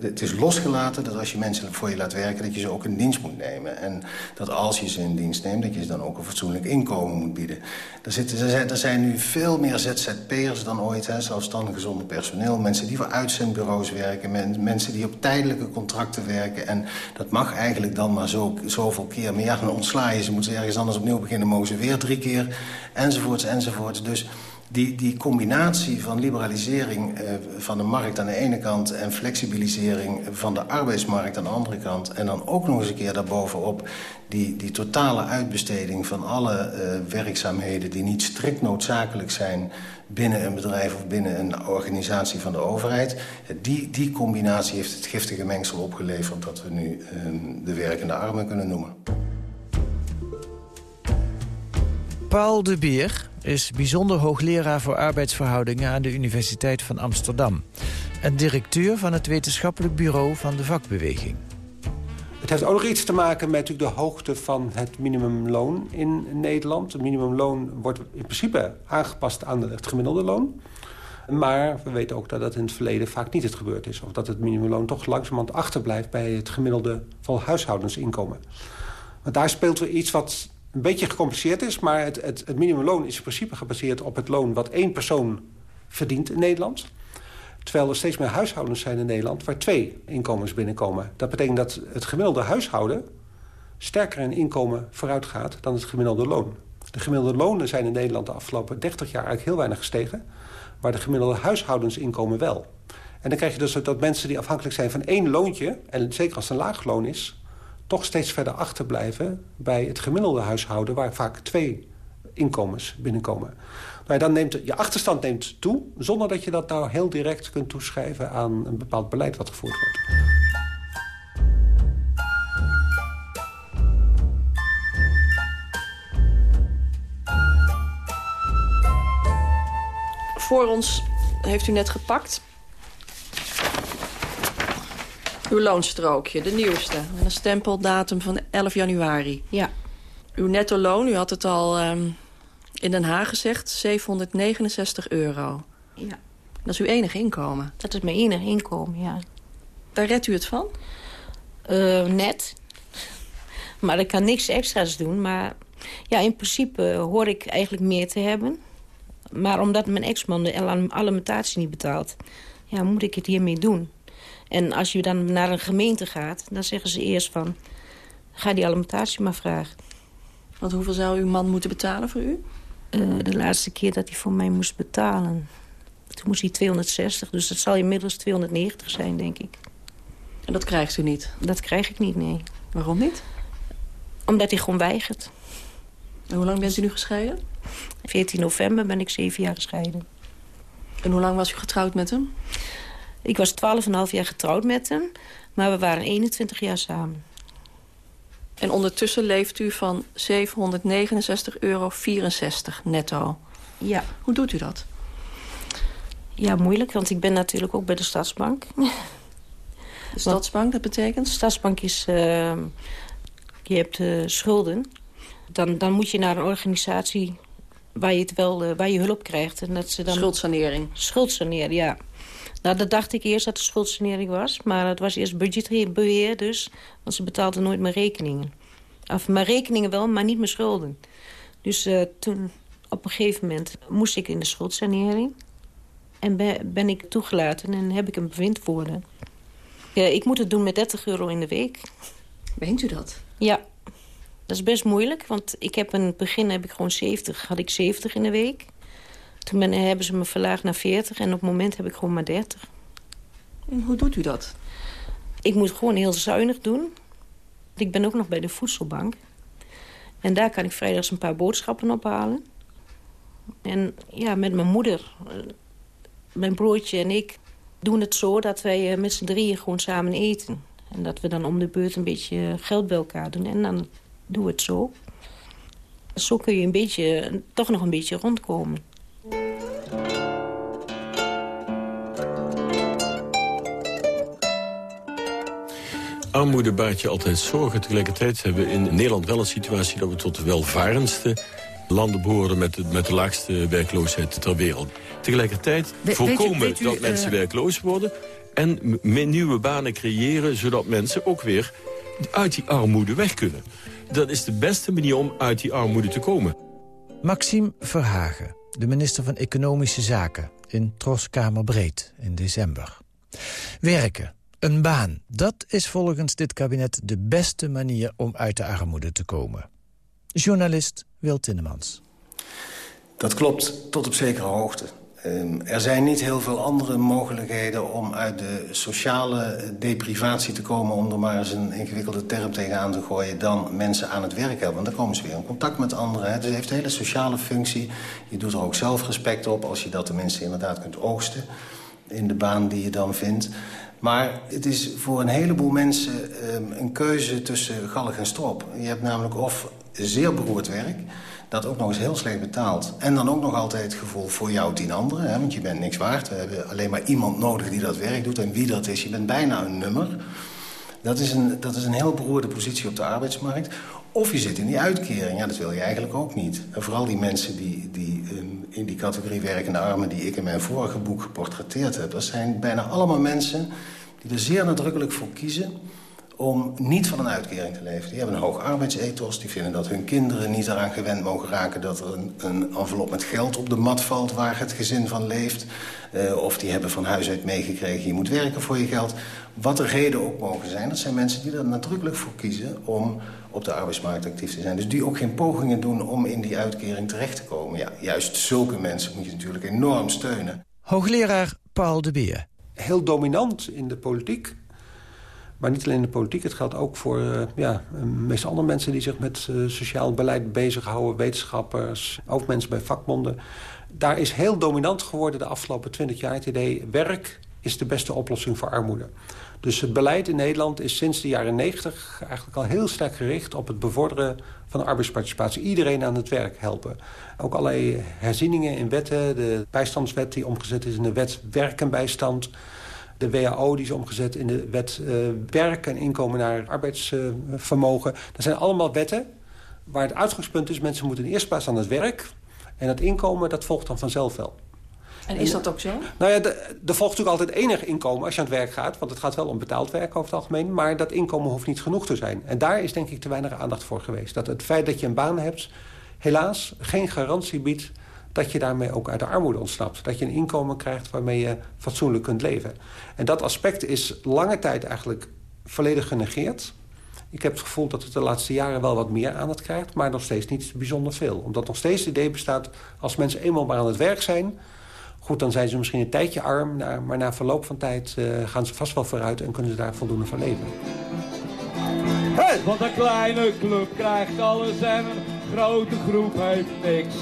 het is losgelaten dat als je mensen voor je laat werken... dat je ze ook in dienst moet nemen. En dat als je ze in dienst neemt, dat je ze dan ook een fatsoenlijk inkomen moet bieden. Er, zitten, er, zijn, zijn nu veel meer ZZP'ers dan ooit, hè, zelfstandig zonder personeel. Mensen die voor uitzendbureaus werken, men- mensen die op tijdelijke contracten werken. En dat mag eigenlijk dan maar zo, zoveel keer. Maar ja, dan ontsla je ze, moeten ergens anders opnieuw beginnen... mogen ze weer drie keer, enzovoorts, enzovoorts. Dus die, die combinatie van liberalisering eh, van de markt aan de ene kant... en flexibilisering van de arbeidsmarkt aan de andere kant... en dan ook nog eens een keer daarbovenop die, die totale uitbesteding van alle eh, werkzaamheden... die niet strikt noodzakelijk zijn binnen een bedrijf of binnen een organisatie van de overheid. Eh, Die, die combinatie heeft het giftige mengsel opgeleverd... dat we nu eh, de werkende armen kunnen noemen. Paul de Beer is bijzonder hoogleraar voor arbeidsverhoudingen aan de Universiteit van Amsterdam. En directeur van het wetenschappelijk bureau van de vakbeweging. Het heeft ook nog iets te maken met de hoogte van het minimumloon in Nederland. Het minimumloon wordt in principe aangepast aan het gemiddelde loon. Maar we weten ook dat dat in het verleden vaak niet het gebeurd is. Of dat het minimumloon toch langzamerhand achterblijft bij het gemiddelde van huishoudensinkomen. Want daar speelt weer iets wat een beetje gecompliceerd is. Maar het, het, het minimumloon is in principe gebaseerd op het loon wat één persoon verdient in Nederland. Terwijl er steeds meer huishoudens zijn in Nederland waar twee inkomens binnenkomen. Dat betekent dat het gemiddelde huishouden sterker in inkomen vooruit gaat dan het gemiddelde loon. De gemiddelde lonen zijn in Nederland de afgelopen 30 jaar eigenlijk heel weinig gestegen. Maar de gemiddelde huishoudensinkomen wel. En dan krijg je dus dat mensen die afhankelijk zijn van één loontje... en zeker als het een laag loon is... toch steeds verder achterblijven bij het gemiddelde huishouden... waar vaak twee inkomens binnenkomen. Nou, dan neemt je achterstand neemt toe... zonder dat je dat nou heel direct kunt toeschrijven aan een bepaald beleid wat gevoerd wordt. Voor ons heeft u net gepakt. Uw loonstrookje, de nieuwste. Met een stempeldatum van 11 januari. Ja. Uw netto loon, u had het al ehm, in Den Haag gezegd, 769 euro. Ja. Dat is uw enige inkomen. Dat is mijn enige inkomen, ja. Daar redt u het van? Eh, net. Maar ik kan niks extra's doen. Maar ja, in principe hoor ik eigenlijk meer te hebben. Maar omdat mijn ex-man de al- alimentatie niet betaalt... Ja, moet ik het hiermee doen. En als je dan naar een gemeente gaat... dan zeggen ze eerst van... ga die alimentatie maar vragen. Want hoeveel zou uw man moeten betalen voor u? Eh, de laatste keer dat hij voor mij moest betalen... toen moest hij 260, dus dat zal inmiddels 290 zijn, denk ik. En dat krijgt u niet? Dat krijg ik niet, nee. Waarom niet? Omdat hij gewoon weigert. En hoe lang bent u nu gescheiden? 14 november ben ik zeven jaar gescheiden. En hoe lang was u getrouwd met hem? Ik was 12,5 jaar getrouwd met hem, maar we waren 21 jaar samen. En ondertussen leeft u van 769,64 euro netto. Ja. Hoe doet u dat? Ja, moeilijk, want ik ben natuurlijk ook bij de Stadsbank. De Stadsbank, dat betekent? Stadsbank is... Uh, je hebt uh, schulden. Dan, dan moet je naar een organisatie waar je, het wel, uh, waar je hulp krijgt. En dat ze dan... Schuldsanering. Schuldsanering, ja. Nou, dat dacht ik eerst dat het schuldsanering was. Maar het was eerst budgetbeheer dus. Want ze betaalden nooit meer rekeningen. Of mijn rekeningen wel, maar niet mijn schulden. Dus uh, toen, op een gegeven moment, moest ik in de schuldsanering. En ben, ik toegelaten en heb ik een bewindvoerder. Ja, ik moet het doen met 30 euro in de week. Meent u dat? Ja. Dat is best moeilijk, want ik heb het begin heb ik gewoon 70, had ik 70 in de week. Toen ben, hebben ze me verlaagd naar 40 en op het moment heb ik gewoon maar 30. En hoe doet u dat? Ik moet gewoon heel zuinig doen. Ik ben ook nog bij de voedselbank. En daar kan ik vrijdags een paar boodschappen ophalen. En ja, met mijn moeder, mijn broertje en ik doen het zo dat wij met z'n drieën gewoon samen eten. En dat we dan om de beurt een beetje geld bij elkaar doen. En dan doen we het zo. Zo kun je een beetje, toch nog een beetje rondkomen. Armoede baart je altijd zorgen. Tegelijkertijd hebben we in Nederland wel een situatie... dat we tot de welvarendste landen behoren met de, met de laagste werkloosheid ter wereld. Tegelijkertijd We- voorkomen weet u- weet u, dat mensen eh, werkloos worden... en nieuwe banen creëren... zodat mensen ook weer uit die armoede weg kunnen. Dat is de beste manier om uit die armoede te komen. Maxime Verhagen, de minister van Economische Zaken... in Troskamerbreed in december. Werken, een baan, dat is volgens dit kabinet... de beste manier om uit de armoede te komen. Journalist Wil Tinnemans. Dat klopt, tot op zekere hoogte. Ehm, er zijn niet heel veel andere mogelijkheden om uit de sociale deprivatie te komen... om er maar eens een ingewikkelde term tegenaan te gooien... dan mensen aan het werk hebben. Want dan komen ze weer in contact met anderen. Dus het heeft een hele sociale functie. Je doet er ook zelfrespect op als je dat tenminste inderdaad kunt oogsten... in de baan die je dan vindt. Maar het is voor een heleboel mensen ehm, een keuze tussen galg en strop. Je hebt namelijk of zeer beroerd werk dat ook nog eens heel slecht betaalt. En dan ook nog altijd het gevoel voor jou tien anderen. Hè, want je bent niks waard. We hebben alleen maar iemand nodig die dat werk doet. En wie dat is, je bent bijna een nummer. Dat is een, dat is een heel beroerde positie op de arbeidsmarkt. Of je zit in die uitkering. Ja, dat wil je eigenlijk ook niet. En vooral die mensen die, die um, in die categorie werkende armen... die ik in mijn vorige boek geportretteerd heb... dat zijn bijna allemaal mensen die er zeer nadrukkelijk voor kiezen om niet van een uitkering te leven. Die hebben een hoog arbeidsethos. Die vinden dat hun kinderen niet eraan gewend mogen raken... dat er een, een envelop met geld op de mat valt waar het gezin van leeft. Uh, of die hebben van huis uit meegekregen... je moet werken voor je geld. Wat de reden ook mogen zijn. Dat zijn mensen die er nadrukkelijk voor kiezen... om op de arbeidsmarkt actief te zijn. Dus die ook geen pogingen doen om in die uitkering terecht te komen. Ja, juist zulke mensen moet je natuurlijk enorm steunen. Hoogleraar Paul de Beer. Heel dominant in de politiek maar niet alleen in de politiek, het geldt ook voor uh, ja, meestal andere mensen... die zich met uh, sociaal beleid bezighouden, wetenschappers... ook mensen bij vakbonden. Daar is heel dominant geworden de afgelopen twintig jaar het idee... werk is de beste oplossing voor armoede. Dus het beleid in Nederland is sinds de jaren negentig... eigenlijk al heel sterk gericht op het bevorderen van arbeidsparticipatie. Iedereen aan het werk helpen. Ook allerlei herzieningen in wetten. De bijstandswet die omgezet is in de wet werkenbijstand de WHO die is omgezet in de wet uh, werk en inkomen naar arbeidsvermogen. Uh, dat zijn allemaal wetten waar het uitgangspunt is... mensen moeten in eerste plaats aan het werk... en het inkomen dat volgt dan vanzelf wel. En is dat ook zo? Nou ja, er volgt natuurlijk altijd enig inkomen als je aan het werk gaat. Want het gaat wel om betaald werk over het algemeen. Maar dat inkomen hoeft niet genoeg te zijn. En daar is denk ik te weinig aandacht voor geweest. Dat het feit dat je een baan hebt... helaas geen garantie biedt dat je daarmee ook uit de armoede ontsnapt. Dat je een inkomen krijgt waarmee je fatsoenlijk kunt leven. En dat aspect is lange tijd eigenlijk volledig genegeerd. Ik heb het gevoel dat het de laatste jaren wel wat meer aan het krijgt... maar nog steeds niet bijzonder veel. Omdat nog steeds het idee bestaat... als mensen eenmaal maar aan het werk zijn... goed, dan zijn ze misschien een tijdje arm... maar na verloop van tijd uh, gaan ze vast wel vooruit... en kunnen ze daar voldoende van leven. Hey! Want een kleine club krijgt alles en een grote groep heeft niks.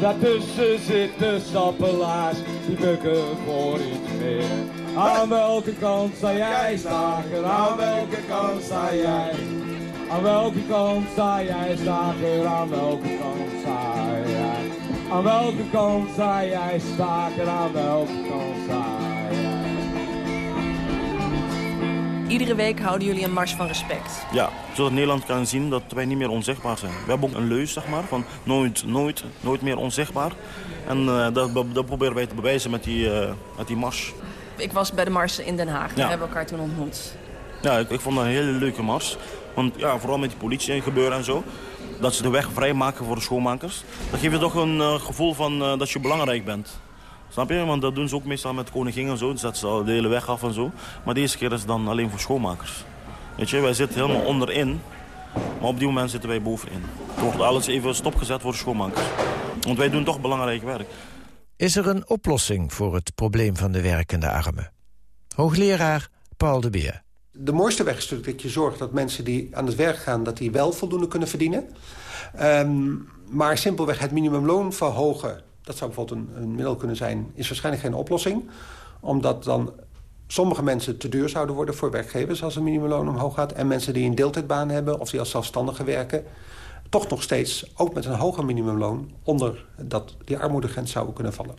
Daartussen zitten sappelaars, die bukken voor iets meer. Aan welke kant sta jij, staker? Aan welke kant sta jij? Aan welke kant sta jij, staker? Aan welke kant sta jij? Aan welke kant sta jij, staker? Aan welke kant sta jij? Iedere week houden jullie een mars van respect. Ja, zodat Nederland kan zien dat wij niet meer onzichtbaar zijn. We hebben ook een leus, zeg maar, van nooit, nooit, nooit meer onzichtbaar. En uh, dat, dat, proberen wij te bewijzen met die, uh, met die mars. Ik was bij de mars in Den Haag. We hebben elkaar toen ontmoet. Ja, ik, ik, vond dat een hele leuke mars. Want ja, vooral met die politie gebeuren en zo. Dat ze de weg vrijmaken voor de schoonmakers. Dat geeft je toch een uh, gevoel van dat je belangrijk bent. Snap je? Want dat doen ze ook meestal met koningin en zo. Dan zetten ze al de hele weg af en zo. Maar deze keer is het dan alleen voor schoonmakers. Weet je, wij zitten helemaal onderin. Maar op die moment zitten wij bovenin. Het wordt alles even stopgezet voor de schoonmakers. Want wij doen toch belangrijk werk. Is er een oplossing voor het probleem van de werkende armen? Hoogleraar Paul de Beer. De mooiste weg is natuurlijk dat je zorgt dat mensen die aan het werk gaan... dat die wel voldoende kunnen verdienen. Um, maar simpelweg het minimumloon verhogen dat zou bijvoorbeeld een, middel kunnen zijn... is waarschijnlijk geen oplossing. Omdat dan sommige mensen te duur zouden worden voor werkgevers... als een minimumloon omhoog gaat. En mensen die een deeltijdbaan hebben of die als zelfstandige werken... toch nog steeds, ook met een hoger minimumloon... onder dat, die armoedegrens zouden kunnen vallen.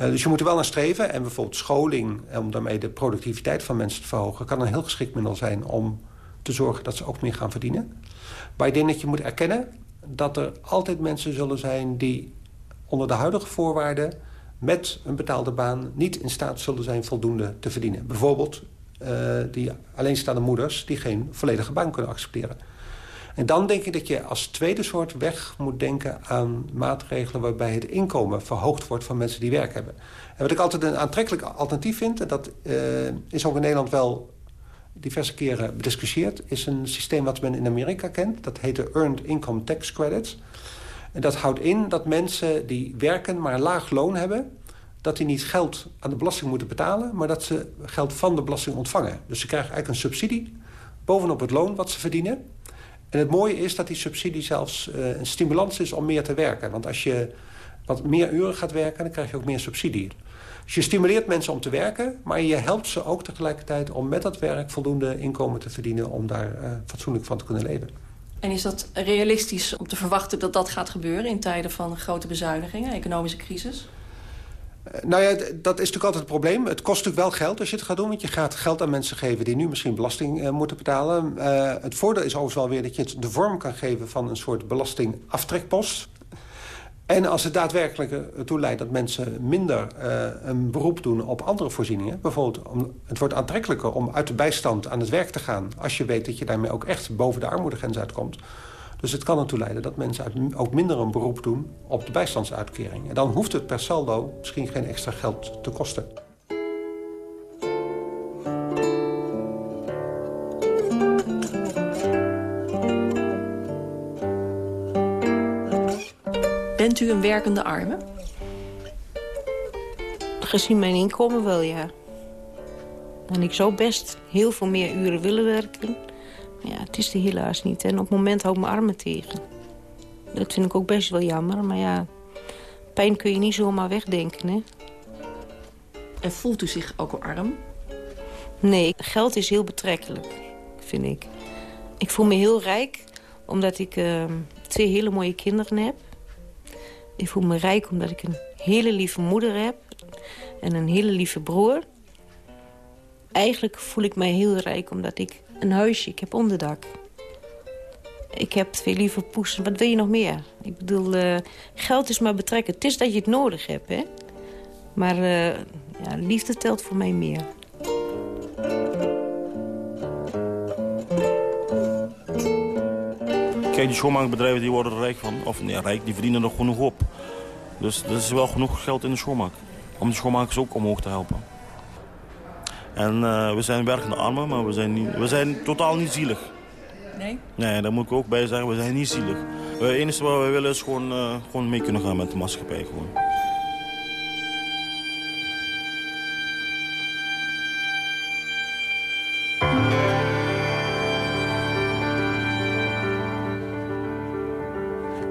Uh, dus je moet er wel naar streven. En bijvoorbeeld scholing, om daarmee de productiviteit van mensen te verhogen... kan een heel geschikt middel zijn om te zorgen dat ze ook meer gaan verdienen. Maar ik denk dat je moet erkennen dat er altijd mensen zullen zijn... die onder de huidige voorwaarden met een betaalde baan niet in staat zullen zijn voldoende te verdienen. Bijvoorbeeld uh, die alleenstaande moeders die geen volledige baan kunnen accepteren. En dan denk ik dat je als tweede soort weg moet denken aan maatregelen... waarbij het inkomen verhoogd wordt van mensen die werk hebben. En wat ik altijd een aantrekkelijk alternatief vind... en dat uh, is ook in Nederland wel diverse keren bediscussieerd... is een systeem wat men in Amerika kent. Dat heet de Earned Income Tax Credits. En dat houdt in dat mensen die werken maar een laag loon hebben... dat die niet geld aan de belasting moeten betalen... maar dat ze geld van de belasting ontvangen. Dus ze krijgen eigenlijk een subsidie bovenop het loon wat ze verdienen. En het mooie is dat die subsidie zelfs uh, een stimulans is om meer te werken. Want als je wat meer uren gaat werken, dan krijg je ook meer subsidie. Dus je stimuleert mensen om te werken, maar je helpt ze ook tegelijkertijd... om met dat werk voldoende inkomen te verdienen... om daar uh, fatsoenlijk van te kunnen leven. En is dat realistisch om te verwachten dat dat gaat gebeuren... in tijden van grote bezuinigingen, economische crisis? Nou ja, dat is natuurlijk altijd het probleem. Het kost natuurlijk wel geld als je het gaat doen. Want je gaat geld aan mensen geven die nu misschien belasting uh, moeten betalen. Uh, het voordeel is overigens wel weer dat je het de vorm kan geven... van een soort belastingaftrekpost. En als het daadwerkelijk ertoe leidt dat mensen minder uh, een beroep doen op andere voorzieningen... bijvoorbeeld, om, het wordt aantrekkelijker om uit de bijstand aan het werk te gaan... als je weet dat je daarmee ook echt boven de armoedegrens uitkomt. Dus het kan ertoe leiden dat mensen ook minder een beroep doen op de bijstandsuitkering. En dan hoeft het per saldo misschien geen extra geld te kosten. Bent u een werkende arme? Gezien mijn inkomen wel, ja. En ik zou best heel veel meer uren willen werken. Maar ja, het is er helaas niet. En op het moment hou ik mijn armen tegen. Dat vind ik ook best wel jammer. Maar ja, pijn kun je niet zomaar wegdenken, hè. En voelt u zich ook arm? Nee, geld is heel betrekkelijk, vind ik. Ik voel me heel rijk, omdat ik uh, twee hele mooie kinderen heb. Ik voel me rijk omdat ik een hele lieve moeder heb. En een hele lieve broer. Eigenlijk voel ik mij heel rijk omdat ik een huisje, ik heb onderdak. Ik heb twee lieve poesen. Wat wil je nog meer? Ik bedoel, uh, geld is maar betrekken. Het is dat je het nodig hebt, hè. Maar uh, ja, liefde telt voor mij meer. Kijk, die schoonmaakbedrijven die worden er rijk van. Of nee, rijk, die verdienen er genoeg op. Dus er is wel genoeg geld in de schoonmaak. Om de schoonmakers ook omhoog te helpen. En uh, we zijn werkende armen, maar we zijn, niet, we zijn totaal niet zielig. Nee? Nee, daar moet ik ook bij zeggen, we zijn niet zielig. Het enige wat we willen is gewoon, uh, gewoon mee kunnen gaan met de maatschappij. Gewoon.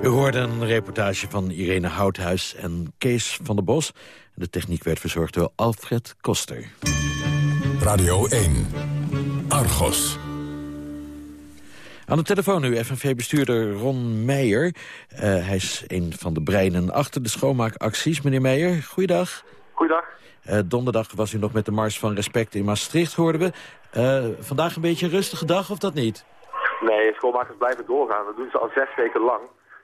U hoorde een reportage van Irene Houthuis en Kees van der Bos. De techniek werd verzorgd door Alfred Koster. Radio 1. Argos. Aan de telefoon nu FNV-bestuurder Ron Meijer. Uh, hij is een van de breinen achter de schoonmaakacties. Meneer Meijer, goeiedag. Goeiedag. Eh, donderdag was u nog met de Mars van Respect in Maastricht, hoorden we. Eh, vandaag een beetje een rustige dag, of dat niet? Nee, schoolmakers blijven doorgaan. Dat doen ze al zes weken lang.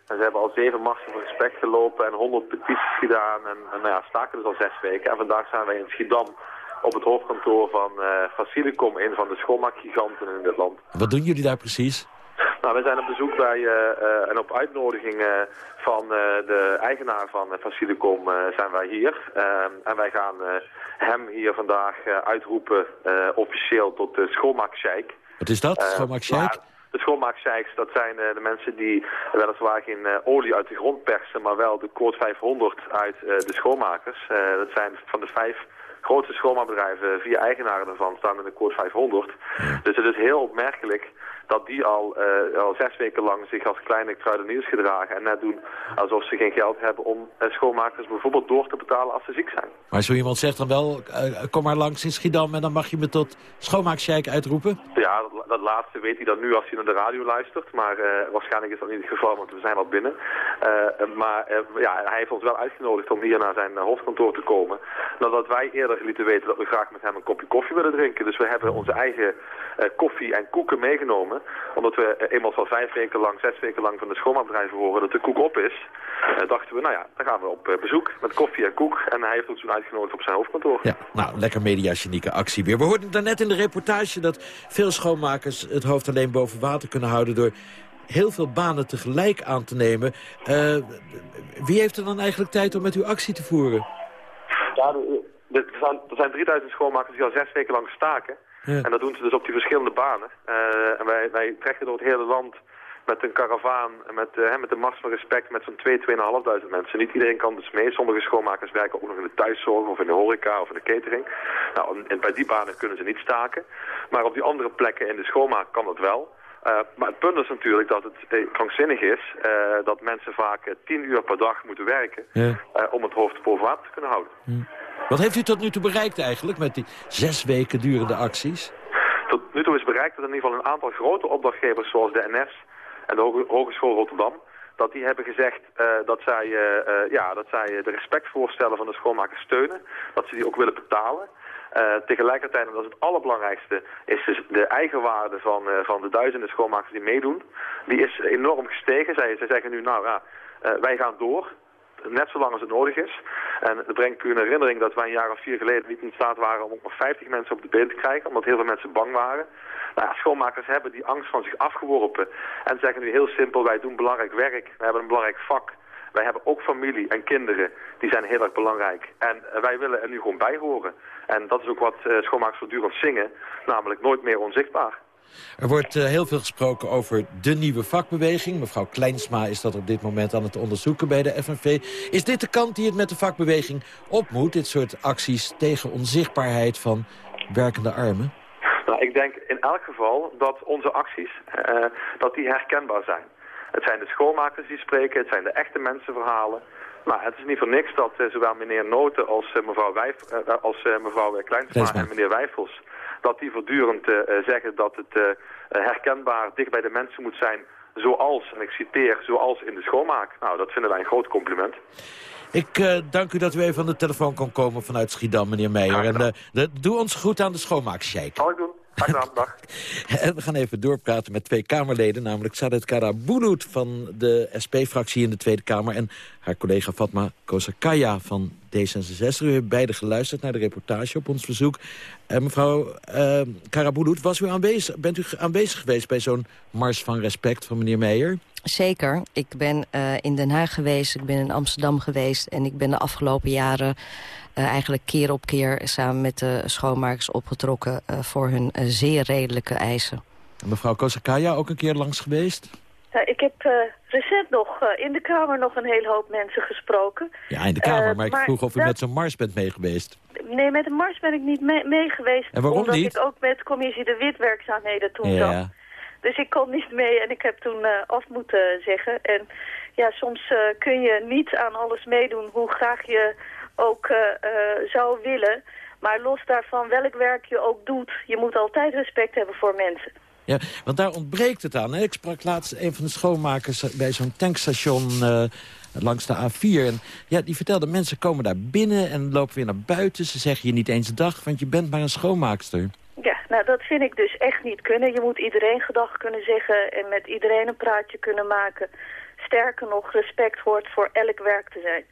En ze hebben al zeven marsen van respect gelopen en honderd petities gedaan. En, en nou ja, staken dus al zes weken. En vandaag zijn wij in Schiedam op het hoofdkantoor van uh, Facilicom, een van de schoonmaakgiganten in dit land. Wat doen jullie daar precies? Nou, wij zijn op bezoek bij uh, uh, en op uitnodiging uh, van de eigenaar van Facilicom zijn wij hier. Ehm, en wij gaan hem hier vandaag uitroepen officieel tot de schoonmaaksjeik. Wat is dat, schoonmaaksjeik? De schoonmaakzeiks, dat zijn uh, de mensen die weliswaar geen uh, olie uit de grond persen, maar wel de Koord 500 uit uh, de schoonmakers. dat zijn van de vijf grootste schoonmaakbedrijven, vier eigenaren daarvan staan in de Koord 500. Dus het is heel opmerkelijk dat die al, al zes weken lang zich als kleine kruideniers gedragen en net doen alsof ze geen geld hebben om schoonmakers bijvoorbeeld door te betalen als ze ziek zijn. Maar zo iemand zegt dan wel, kom maar langs in Schiedam en dan mag je me tot schoonmaaksjeik uitroepen? Ja, dat, dat, laatste weet hij dan nu als hij naar de radio luistert, maar waarschijnlijk is dat niet het geval, want we zijn al binnen. maar ja, hij heeft ons wel uitgenodigd om hier naar zijn hoofdkantoor te komen, nadat wij eerder lieten weten dat we graag met hem een kopje koffie willen drinken. Dus we hebben onze eigen koffie en koeken meegenomen omdat we eenmaal al vijf weken lang, zes weken lang van de schoonmaakbedrijven horen dat de koek op is. Uh, dachten we, nou ja, dan gaan we op bezoek met koffie en koek. En hij heeft ons toen uitgenodigd op zijn hoofdkantoor. Ja, nou, lekker mediagenieke actie weer. We hoorden daarnet in de reportage dat veel schoonmakers het hoofd alleen boven water kunnen houden... door heel veel banen tegelijk aan te nemen. Uh, wie heeft er dan eigenlijk tijd om met uw actie te voeren? Ja, er zijn, er zijn 3000 schoonmakers die al zes weken lang staken. Ja. En dat doen ze dus op die verschillende banen. Uh, en wij, wij trekken door het hele land met een karavaan, met, uh, met een mars van respect met zo'n 2, 2.500 mensen. Niet iedereen kan dus mee. Sommige schoonmakers werken ook nog in de thuiszorg of in de horeca of in de catering. Nou, en bij die banen kunnen ze niet staken. Maar op die andere plekken in de schoonmaak kan dat wel. Uh, maar het punt is natuurlijk dat het eh, krankzinnig is uh, dat mensen vaak tien uur per dag moeten werken ja. om het hoofd boven water te kunnen houden. Ja. Wat heeft u tot nu toe bereikt eigenlijk met die zes weken durende acties? Tot nu toe is bereikt dat in ieder geval een aantal grote opdrachtgevers zoals de NS en de Hogeschool Rotterdam dat die hebben gezegd uh, dat, zij, uh, uh, ja, dat zij de respectvoorstellen van de schoonmakers steunen. Dat ze die ook willen betalen. tegelijkertijd, en dat is het allerbelangrijkste, is dus de eigenwaarde van, van de duizenden schoonmakers die meedoen. Die is enorm gestegen. Zij, zij zeggen nu, nou ja, wij gaan door net zo lang als het nodig is. En het brengt u in herinnering dat wij een jaar of vier geleden niet in staat waren om ook nog 50 mensen op de been te krijgen, omdat heel veel mensen bang waren. Nou ja, schoonmakers hebben die angst van zich afgeworpen en zeggen nu heel simpel, wij doen belangrijk werk, we hebben een belangrijk vak. Wij hebben ook familie en kinderen, die zijn heel erg belangrijk. En wij willen er nu gewoon bij horen. En dat is ook wat uh, schoonmakers voortdurend zingen, namelijk nooit meer onzichtbaar. Er wordt uh, heel veel gesproken over de nieuwe vakbeweging. Mevrouw Kleinsma is dat op dit moment aan het onderzoeken bij de FNV. Is dit de kant die het met de vakbeweging op moet? Dit soort acties tegen onzichtbaarheid van werkende armen? Nou, ik denk in elk geval dat onze acties uh, dat die herkenbaar zijn. Het zijn de schoonmakers die spreken, het zijn de echte mensenverhalen. Maar het is niet voor niks dat uh, zowel meneer Noten als mevrouw, Wijf, als, mevrouw Kleinsma en meneer Wijfels... dat die voortdurend zeggen dat het herkenbaar dicht bij de mensen moet zijn... zoals, en ik citeer, zoals in de schoonmaak. Nou, dat vinden wij een groot compliment. Ik uh, dank u dat u even aan de telefoon kon komen vanuit Schiedam, meneer Meijer. En uh, doe ons goed aan de schoonmaaksjeik. Zal ik doen. En we gaan even doorpraten met twee Kamerleden... namelijk Sadet Karabulut van de SP-fractie in de Tweede Kamer... en haar collega Fatma Kosakaya van D66. U hebt beide geluisterd naar de reportage op ons verzoek. Uh, mevrouw uh, Karabulut, was u aanwezig, bent u aanwezig geweest... bij zo'n mars van respect van meneer Meijer? Zeker. Ik ben uh, in Den Haag geweest, ik ben in Amsterdam geweest... en ik ben de afgelopen jaren uh, eigenlijk keer op keer... samen met de schoonmakers opgetrokken uh, voor hun zeer redelijke eisen. Mevrouw Kosakaya ook een keer langs geweest? Ja, ik heb recent nog in de Kamer nog een hele hoop mensen gesproken. Ja, in de Kamer, maar ik maar vroeg of u dat... met zo'n mars bent mee geweest. Nee, met de mars ben ik niet mee, mee geweest. En waarom omdat niet? ik ook met commissie de witwerkzaamheden toen ja. zat. Dus ik kon niet mee en ik heb toen uh, af moeten zeggen. En ja, soms uh, kun je niet aan alles meedoen hoe graag je ook uh, zou willen. Maar los daarvan, welk werk je ook doet, je moet altijd respect hebben voor mensen. Ja, want daar ontbreekt het aan. Hè? Ik sprak laatst een van de schoonmakers bij zo'n tankstation eh, langs de A4. En ja, die vertelde, mensen komen daar binnen en lopen weer naar buiten. Ze zeggen je niet eens dag, want je bent maar een schoonmaakster. Nou dat vind ik dus echt niet kunnen. Je moet iedereen gedag kunnen zeggen en met iedereen een praatje kunnen maken. Sterker nog, respect hoort voor elk werk te zijn.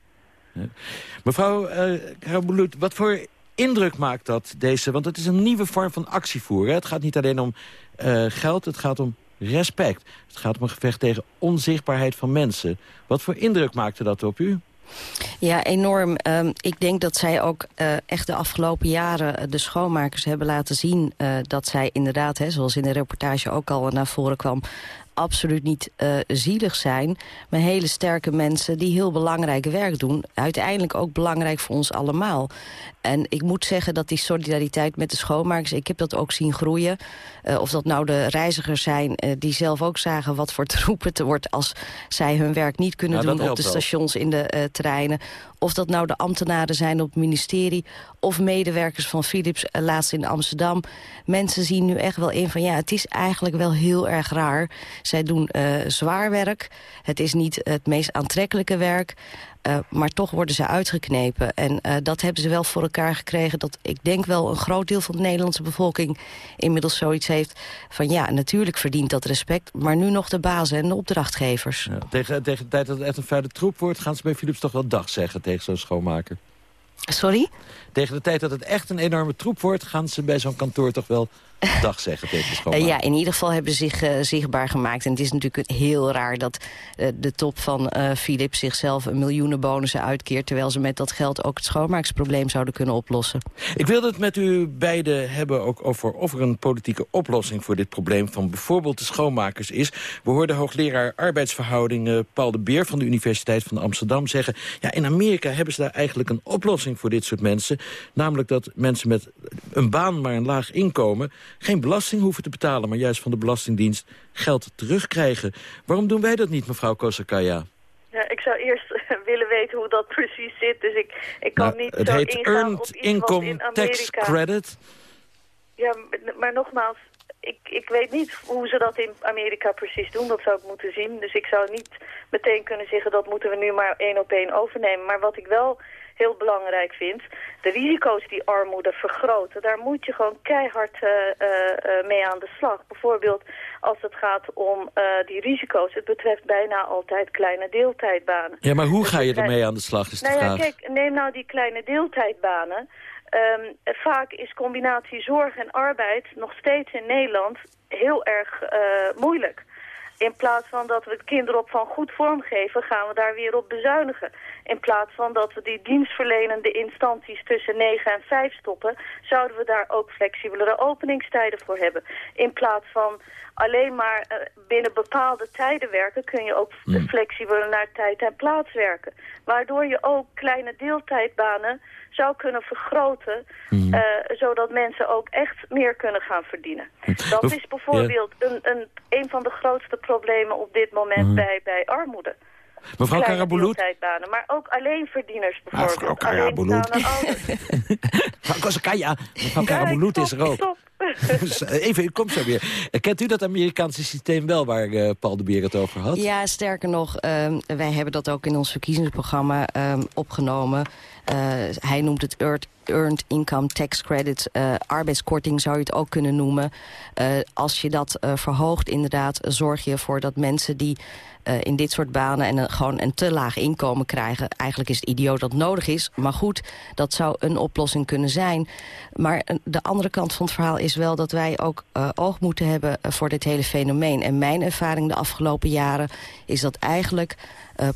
Mevrouw uh, wat voor indruk maakt dat deze... want het is een nieuwe vorm van actievoeren. Het gaat niet alleen om uh, geld, het gaat om respect. Het gaat om een gevecht tegen onzichtbaarheid van mensen. Wat voor indruk maakte dat op u? Ja, enorm. Um, ik denk dat zij ook uh, echt de afgelopen jaren de schoonmakers hebben laten zien... Uh, dat zij inderdaad, hè, zoals in de reportage ook al naar voren kwam absoluut niet uh, zielig zijn. Maar hele sterke mensen die heel belangrijk werk doen. Uiteindelijk ook belangrijk voor ons allemaal. En ik moet zeggen dat die solidariteit met de schoonmakers... ik heb dat ook zien groeien. Uh, of dat nou de reizigers zijn uh, die zelf ook zagen... wat voor troep het wordt als zij hun werk niet kunnen doen... op de stations, in de terreinen. Of dat nou de ambtenaren zijn op het ministerie... of medewerkers van Philips, laatst in Amsterdam. Mensen zien nu echt wel in van... ja, het is eigenlijk wel heel erg raar. Zij doen zwaar werk. Het is niet het meest aantrekkelijke werk. Uh, maar toch worden ze uitgeknepen. En uh, dat hebben ze wel voor elkaar gekregen. Dat ik denk wel een groot deel van de Nederlandse bevolking... inmiddels zoiets heeft van ja, natuurlijk verdient dat respect... maar nu nog de bazen en de opdrachtgevers. Ja, tegen, tegen de tijd dat het echt een vuile troep wordt... gaan ze bij Philips toch wel dag zeggen tegen zo'n schoonmaker. Sorry? Tegen de tijd dat het echt een enorme troep wordt... gaan ze bij zo'n kantoor toch wel dag zeggen tegen de schoonmaker. Uh, ja, in ieder geval hebben ze zich uh, zichtbaar gemaakt. En het is natuurlijk heel raar dat uh, de top van Philips zichzelf een miljoenen bonussen uitkeert... terwijl ze met dat geld ook het schoonmaaksprobleem zouden kunnen oplossen. Ik wilde het met u beiden hebben ook over of er een politieke oplossing voor dit probleem van bijvoorbeeld de schoonmakers is. We hoorden hoogleraar arbeidsverhoudingen Paul de Beer van de Universiteit van Amsterdam zeggen... ja, in Amerika hebben ze daar eigenlijk een oplossing voor dit soort mensen. Namelijk dat mensen met een baan maar een laag inkomen geen belasting hoeven te betalen... maar juist van de Belastingdienst geld terugkrijgen. Waarom doen wij dat niet, mevrouw Kosakaya? Ja, ik zou eerst willen weten hoe dat precies zit. Dus ik, ik kan nou, niet het zo heet ingaan Earned op iets Income in Tax. Credit. Ja, maar nogmaals, ik, ik weet niet hoe ze dat in Amerika precies doen. Dat zou ik moeten zien. Dus ik zou niet meteen kunnen zeggen dat moeten we nu maar één op één overnemen. Maar wat ik wel heel belangrijk vind. De risico's die armoede vergroten, daar moet je gewoon keihard uh, uh, mee aan de slag. Bijvoorbeeld als het gaat om die risico's. Het betreft bijna altijd kleine deeltijdbanen. Ja, maar hoe ga je ermee aan de slag, is de nou vraag. Ja, kijk, neem nou die kleine deeltijdbanen. Um, vaak is combinatie zorg en arbeid nog steeds in Nederland heel erg moeilijk. In plaats van dat we het kinderopvang goed vormgeven, gaan we daar weer op bezuinigen. In plaats van dat we die dienstverlenende instanties tussen 9 en 5 stoppen, zouden we daar ook flexibelere openingstijden voor hebben. In plaats van alleen maar uh, binnen bepaalde tijden werken, kun je ook Hmm. flexibeler naar tijd en plaats werken. Waardoor je ook kleine deeltijdbanen zou kunnen vergroten, Hmm. uh, zodat mensen ook echt meer kunnen gaan verdienen. Dat Bev- is bijvoorbeeld een, een, een van de grootste problemen op dit moment bij, bij armoede. Mevrouw Karabulut? maar ook alleenverdieners bijvoorbeeld. Mevrouw Karabulut. Mevrouw Kosakaya, mevrouw Karabulut is er ook. stop, Even, u komt zo weer. Kent u dat Amerikaanse systeem wel waar eh, Paul de Beer het over had? Ja, sterker nog, um, wij hebben dat ook in ons verkiezingsprogramma um, opgenomen. Uh, hij noemt het Earned Income Tax Credit, uh, arbeidskorting zou je het ook kunnen noemen. Uh, als je dat verhoogt, inderdaad, zorg je ervoor dat mensen die in dit soort banen en gewoon een te laag inkomen krijgen. Eigenlijk is het idioot dat nodig is. Maar goed, dat zou een oplossing kunnen zijn. Maar de andere kant van het verhaal is wel dat wij ook oog moeten hebben voor dit hele fenomeen. En mijn ervaring de afgelopen jaren is dat eigenlijk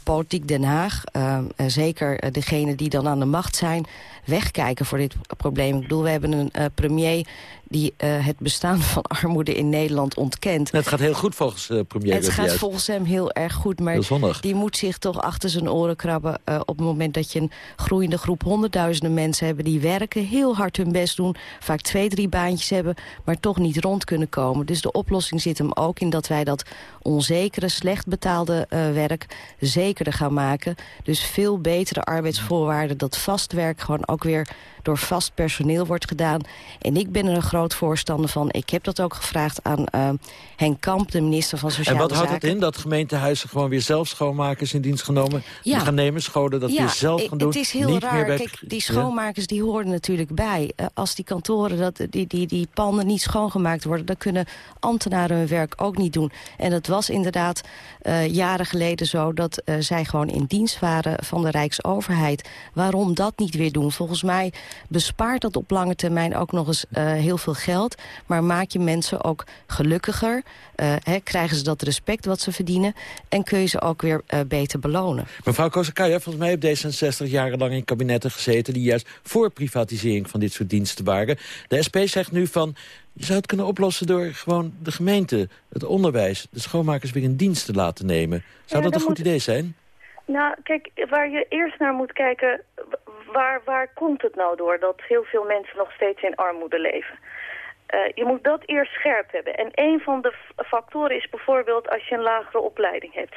politiek Den Haag, uh, zeker uh, degenen die dan aan de macht zijn, wegkijken voor dit probleem. Ik bedoel, we hebben een uh, premier die uh, het bestaan van armoede in Nederland ontkent. Het gaat heel goed volgens uh, premier Het gaat volgens hem heel erg goed, maar die moet zich toch achter zijn oren krabben... Uh, op het moment dat je een groeiende groep honderdduizenden mensen hebt... die werken, heel hard hun best doen, vaak twee, drie baantjes hebben... maar toch niet rond kunnen komen. Dus de oplossing zit hem ook in dat wij dat onzekere, slecht betaalde werk... verzekerder gaan maken. Dus veel betere arbeidsvoorwaarden. Dat vast werk gewoon ook weer door vast personeel wordt gedaan. En ik ben er een groot voorstander van. Ik heb dat ook gevraagd aan uh, Henk Kamp, de minister van Sociale Zaken. En wat houdt het in? Dat gemeentehuizen gewoon weer zelf schoonmakers in dienst genomen Ja. gaan nemen? Scholen dat ja, weer zelf gaan doen? Het is heel raar. Meer bij... Kijk, die schoonmakers die horen natuurlijk bij. Eh, als die kantoren, dat, die, die, die panden niet schoongemaakt worden... dan kunnen ambtenaren hun werk ook niet doen. En het was inderdaad eh, jaren geleden zo... dat zij gewoon in dienst waren van de Rijksoverheid. Waarom dat niet weer doen? Volgens mij bespaart dat op lange termijn ook nog eens eh, heel veel geld. Maar maak je mensen ook gelukkiger? Eh, hè, krijgen ze dat respect wat ze verdienen? En kun je ze ook weer eh, beter belonen? Mevrouw Kozakaya, volgens mij heeft D66 jarenlang in kabinetten gezeten... die juist voor privatisering van dit soort diensten waren. De SP zegt nu van, je zou het kunnen oplossen door gewoon de gemeente... het onderwijs, de schoonmakers weer in dienst te laten nemen. Zou Ja, dat een goed moet- idee zijn? Nou, kijk, waar je eerst naar moet kijken, waar, waar komt het nou door dat heel veel mensen nog steeds in armoede leven? Eh, je moet dat eerst scherp hebben. En een van de factoren is bijvoorbeeld als je een lagere opleiding hebt.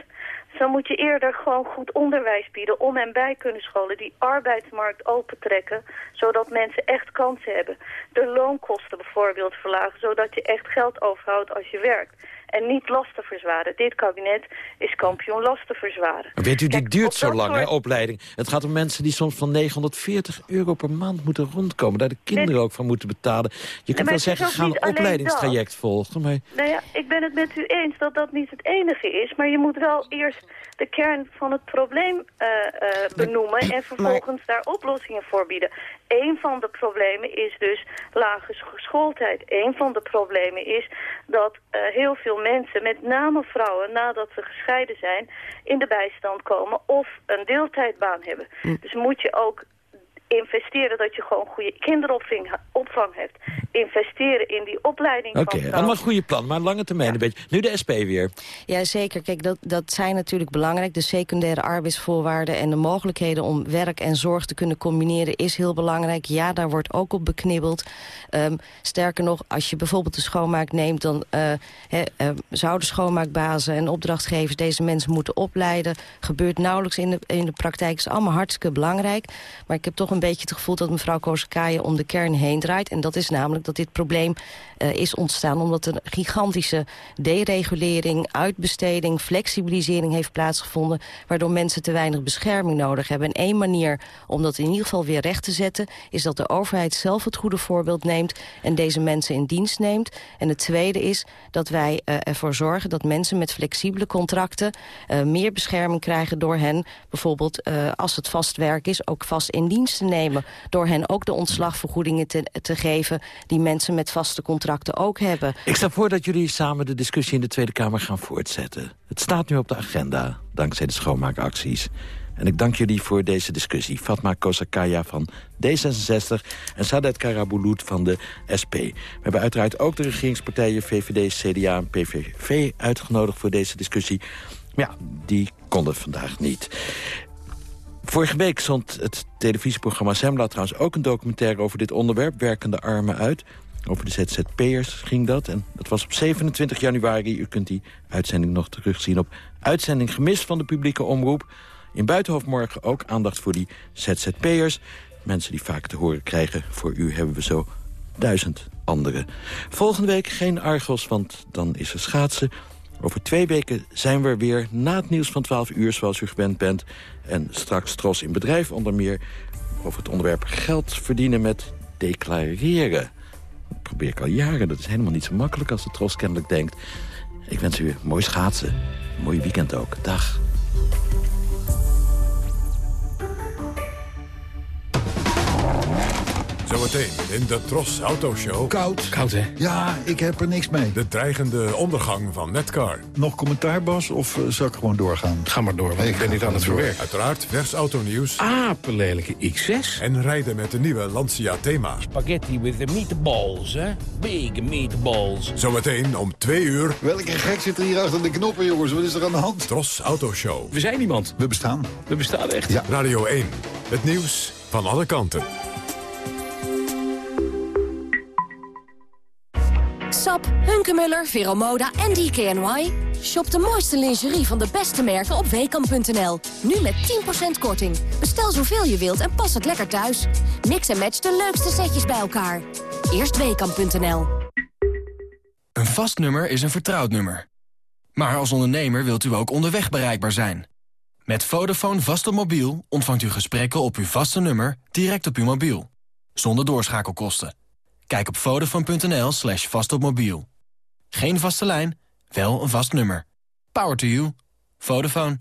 Dus dan moet je eerder gewoon goed onderwijs bieden, om en bij kunnen scholen, die arbeidsmarkt opentrekken, zodat mensen echt kansen hebben. De loonkosten bijvoorbeeld verlagen, zodat je echt geld overhoudt als je werkt. En niet lasten verzwaren. Dit kabinet is kampioen lasten verzwaren. Maar Weet u, die Kijk, duurt zo lang, hè, opleiding. Het gaat om mensen die soms van 940 euro per maand moeten rondkomen. Daar de kinderen ook van moeten betalen. Je kunt wel zeggen, ga een opleidingstraject volgen. Maar Nou ja, ik ben het met u eens dat dat niet het enige is. Maar je moet wel eerst de kern van het probleem eh, eh, benoemen... en vervolgens daar oplossingen voor bieden. Een van de problemen is dus lage sch- geschooldheid. Een van de problemen is dat eh, heel veel mensen, met name vrouwen... nadat ze gescheiden zijn, in de bijstand komen of een deeltijdbaan hebben. Dus moet je ook investeren dat je gewoon goede kinderopvang opvang hebt. Investeren in die opleiding Oké, allemaal een goede plan, maar lange termijn een beetje. Nu de SP weer. Ja, zeker. Kijk, dat, dat zijn natuurlijk belangrijk. De secundaire arbeidsvoorwaarden en de mogelijkheden om werk en zorg te kunnen combineren is heel belangrijk. Ja, daar wordt ook op beknibbeld. Ehm, sterker nog, als je bijvoorbeeld de schoonmaak neemt, dan eh, hè, eh, zouden schoonmaakbazen en opdrachtgevers deze mensen moeten opleiden. Gebeurt nauwelijks in de, in de praktijk. Is allemaal hartstikke belangrijk. Maar ik heb toch een beetje het gevoel dat mevrouw Kozakaya om de kern heen draait. En dat is namelijk dat dit probleem eh, is ontstaan omdat een gigantische deregulering, uitbesteding, flexibilisering heeft plaatsgevonden, waardoor mensen te weinig bescherming nodig hebben. En één manier om dat in ieder geval weer recht te zetten, is dat de overheid zelf het goede voorbeeld neemt en deze mensen in dienst neemt. En het tweede is dat wij eh, ervoor zorgen dat mensen met flexibele contracten eh, meer bescherming krijgen door hen, bijvoorbeeld als het vast werk is, ook vast in dienst te nemen. Door hen ook de ontslagvergoedingen te, te geven die mensen met vaste contracten ook hebben. Ik stel voor dat jullie samen de discussie in de Tweede Kamer gaan voortzetten. Het staat nu op de agenda, dankzij de schoonmaakacties. En ik dank jullie voor deze discussie. Fatma Kosakaya van D66 en Sadet Karabulut van de SP. We hebben uiteraard ook de regeringspartijen VVD, CDA en PVV uitgenodigd voor deze discussie. Maar ja, die konden vandaag niet. Vorige week zond het televisieprogramma Zembla trouwens ook een documentaire over dit onderwerp, Werkende Armen uit. Over de ZZP'ers ging dat. En dat was op 27 januari. U kunt die uitzending nog terugzien op uitzending gemist van de publieke omroep. In Buitenhof morgen ook aandacht voor die ZZP'ers. Mensen die vaak te horen krijgen. Voor u hebben we zo duizend anderen. Volgende week geen Argos, want dan is er schaatsen. Over twee weken zijn we er weer na het nieuws van 12 uur, zoals u gewend bent. En straks Tros in Bedrijf onder meer over het onderwerp geld verdienen met declareren. Dat probeer ik al jaren, dat is helemaal niet zo makkelijk als de Tros kennelijk denkt. Ik wens u mooi schaatsen, een mooi weekend ook. Dag. Zometeen in de Tros Autoshow. Koud. Koud, hè? Ja, ik heb er niks mee. De dreigende ondergang van Netcar. Nog commentaar, Bas, of eh, zal ik gewoon doorgaan? Ga maar door, want ik ben niet aan het verwerken. Uiteraard vers autonieuws. Apenlelijke X6. En rijden met de nieuwe Lancia Thema. Spaghetti with the meatballs, hè? Big meatballs. Zometeen om twee uur. Welke gek zit er hier achter de knoppen, jongens? Wat is er aan de hand? Tros Autoshow. We zijn iemand. We bestaan. We bestaan echt. Ja. Radio 1. Het nieuws van alle kanten. Sap, Hunkemuller, Veromoda en DKNY. Shop de mooiste lingerie van de beste merken op weekamp.nl. Nu met 10% korting. Bestel zoveel je wilt en pas het lekker thuis. Mix en match de leukste setjes bij elkaar. Eerst weekamp.nl. Een vast nummer is een vertrouwd nummer. Maar als ondernemer wilt u ook onderweg bereikbaar zijn. Met Vodafone vast mobiel ontvangt u gesprekken op uw vaste nummer direct op uw mobiel. Zonder doorschakelkosten. Kijk op vodafone.nl slash vastopmobiel. Geen vaste lijn, wel een vast nummer. Power to you. Vodafone.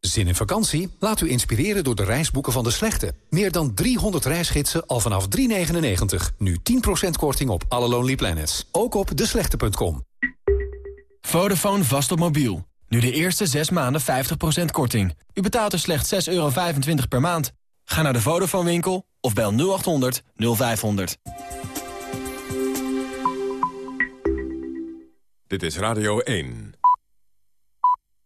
Zin in vakantie? Laat u inspireren door de reisboeken van De Slechte. Meer dan 300 reisgidsen al vanaf 3,99. Nu 10% korting op alle Lonely Planets. Ook op deslechte.com. Vodafone vast op mobiel. Nu de eerste 6 maanden 50% korting. U betaalt er slechts 6,25 euro per maand. Ga naar de Vodafone winkel of bel 0800 0500. Dit is Radio 1.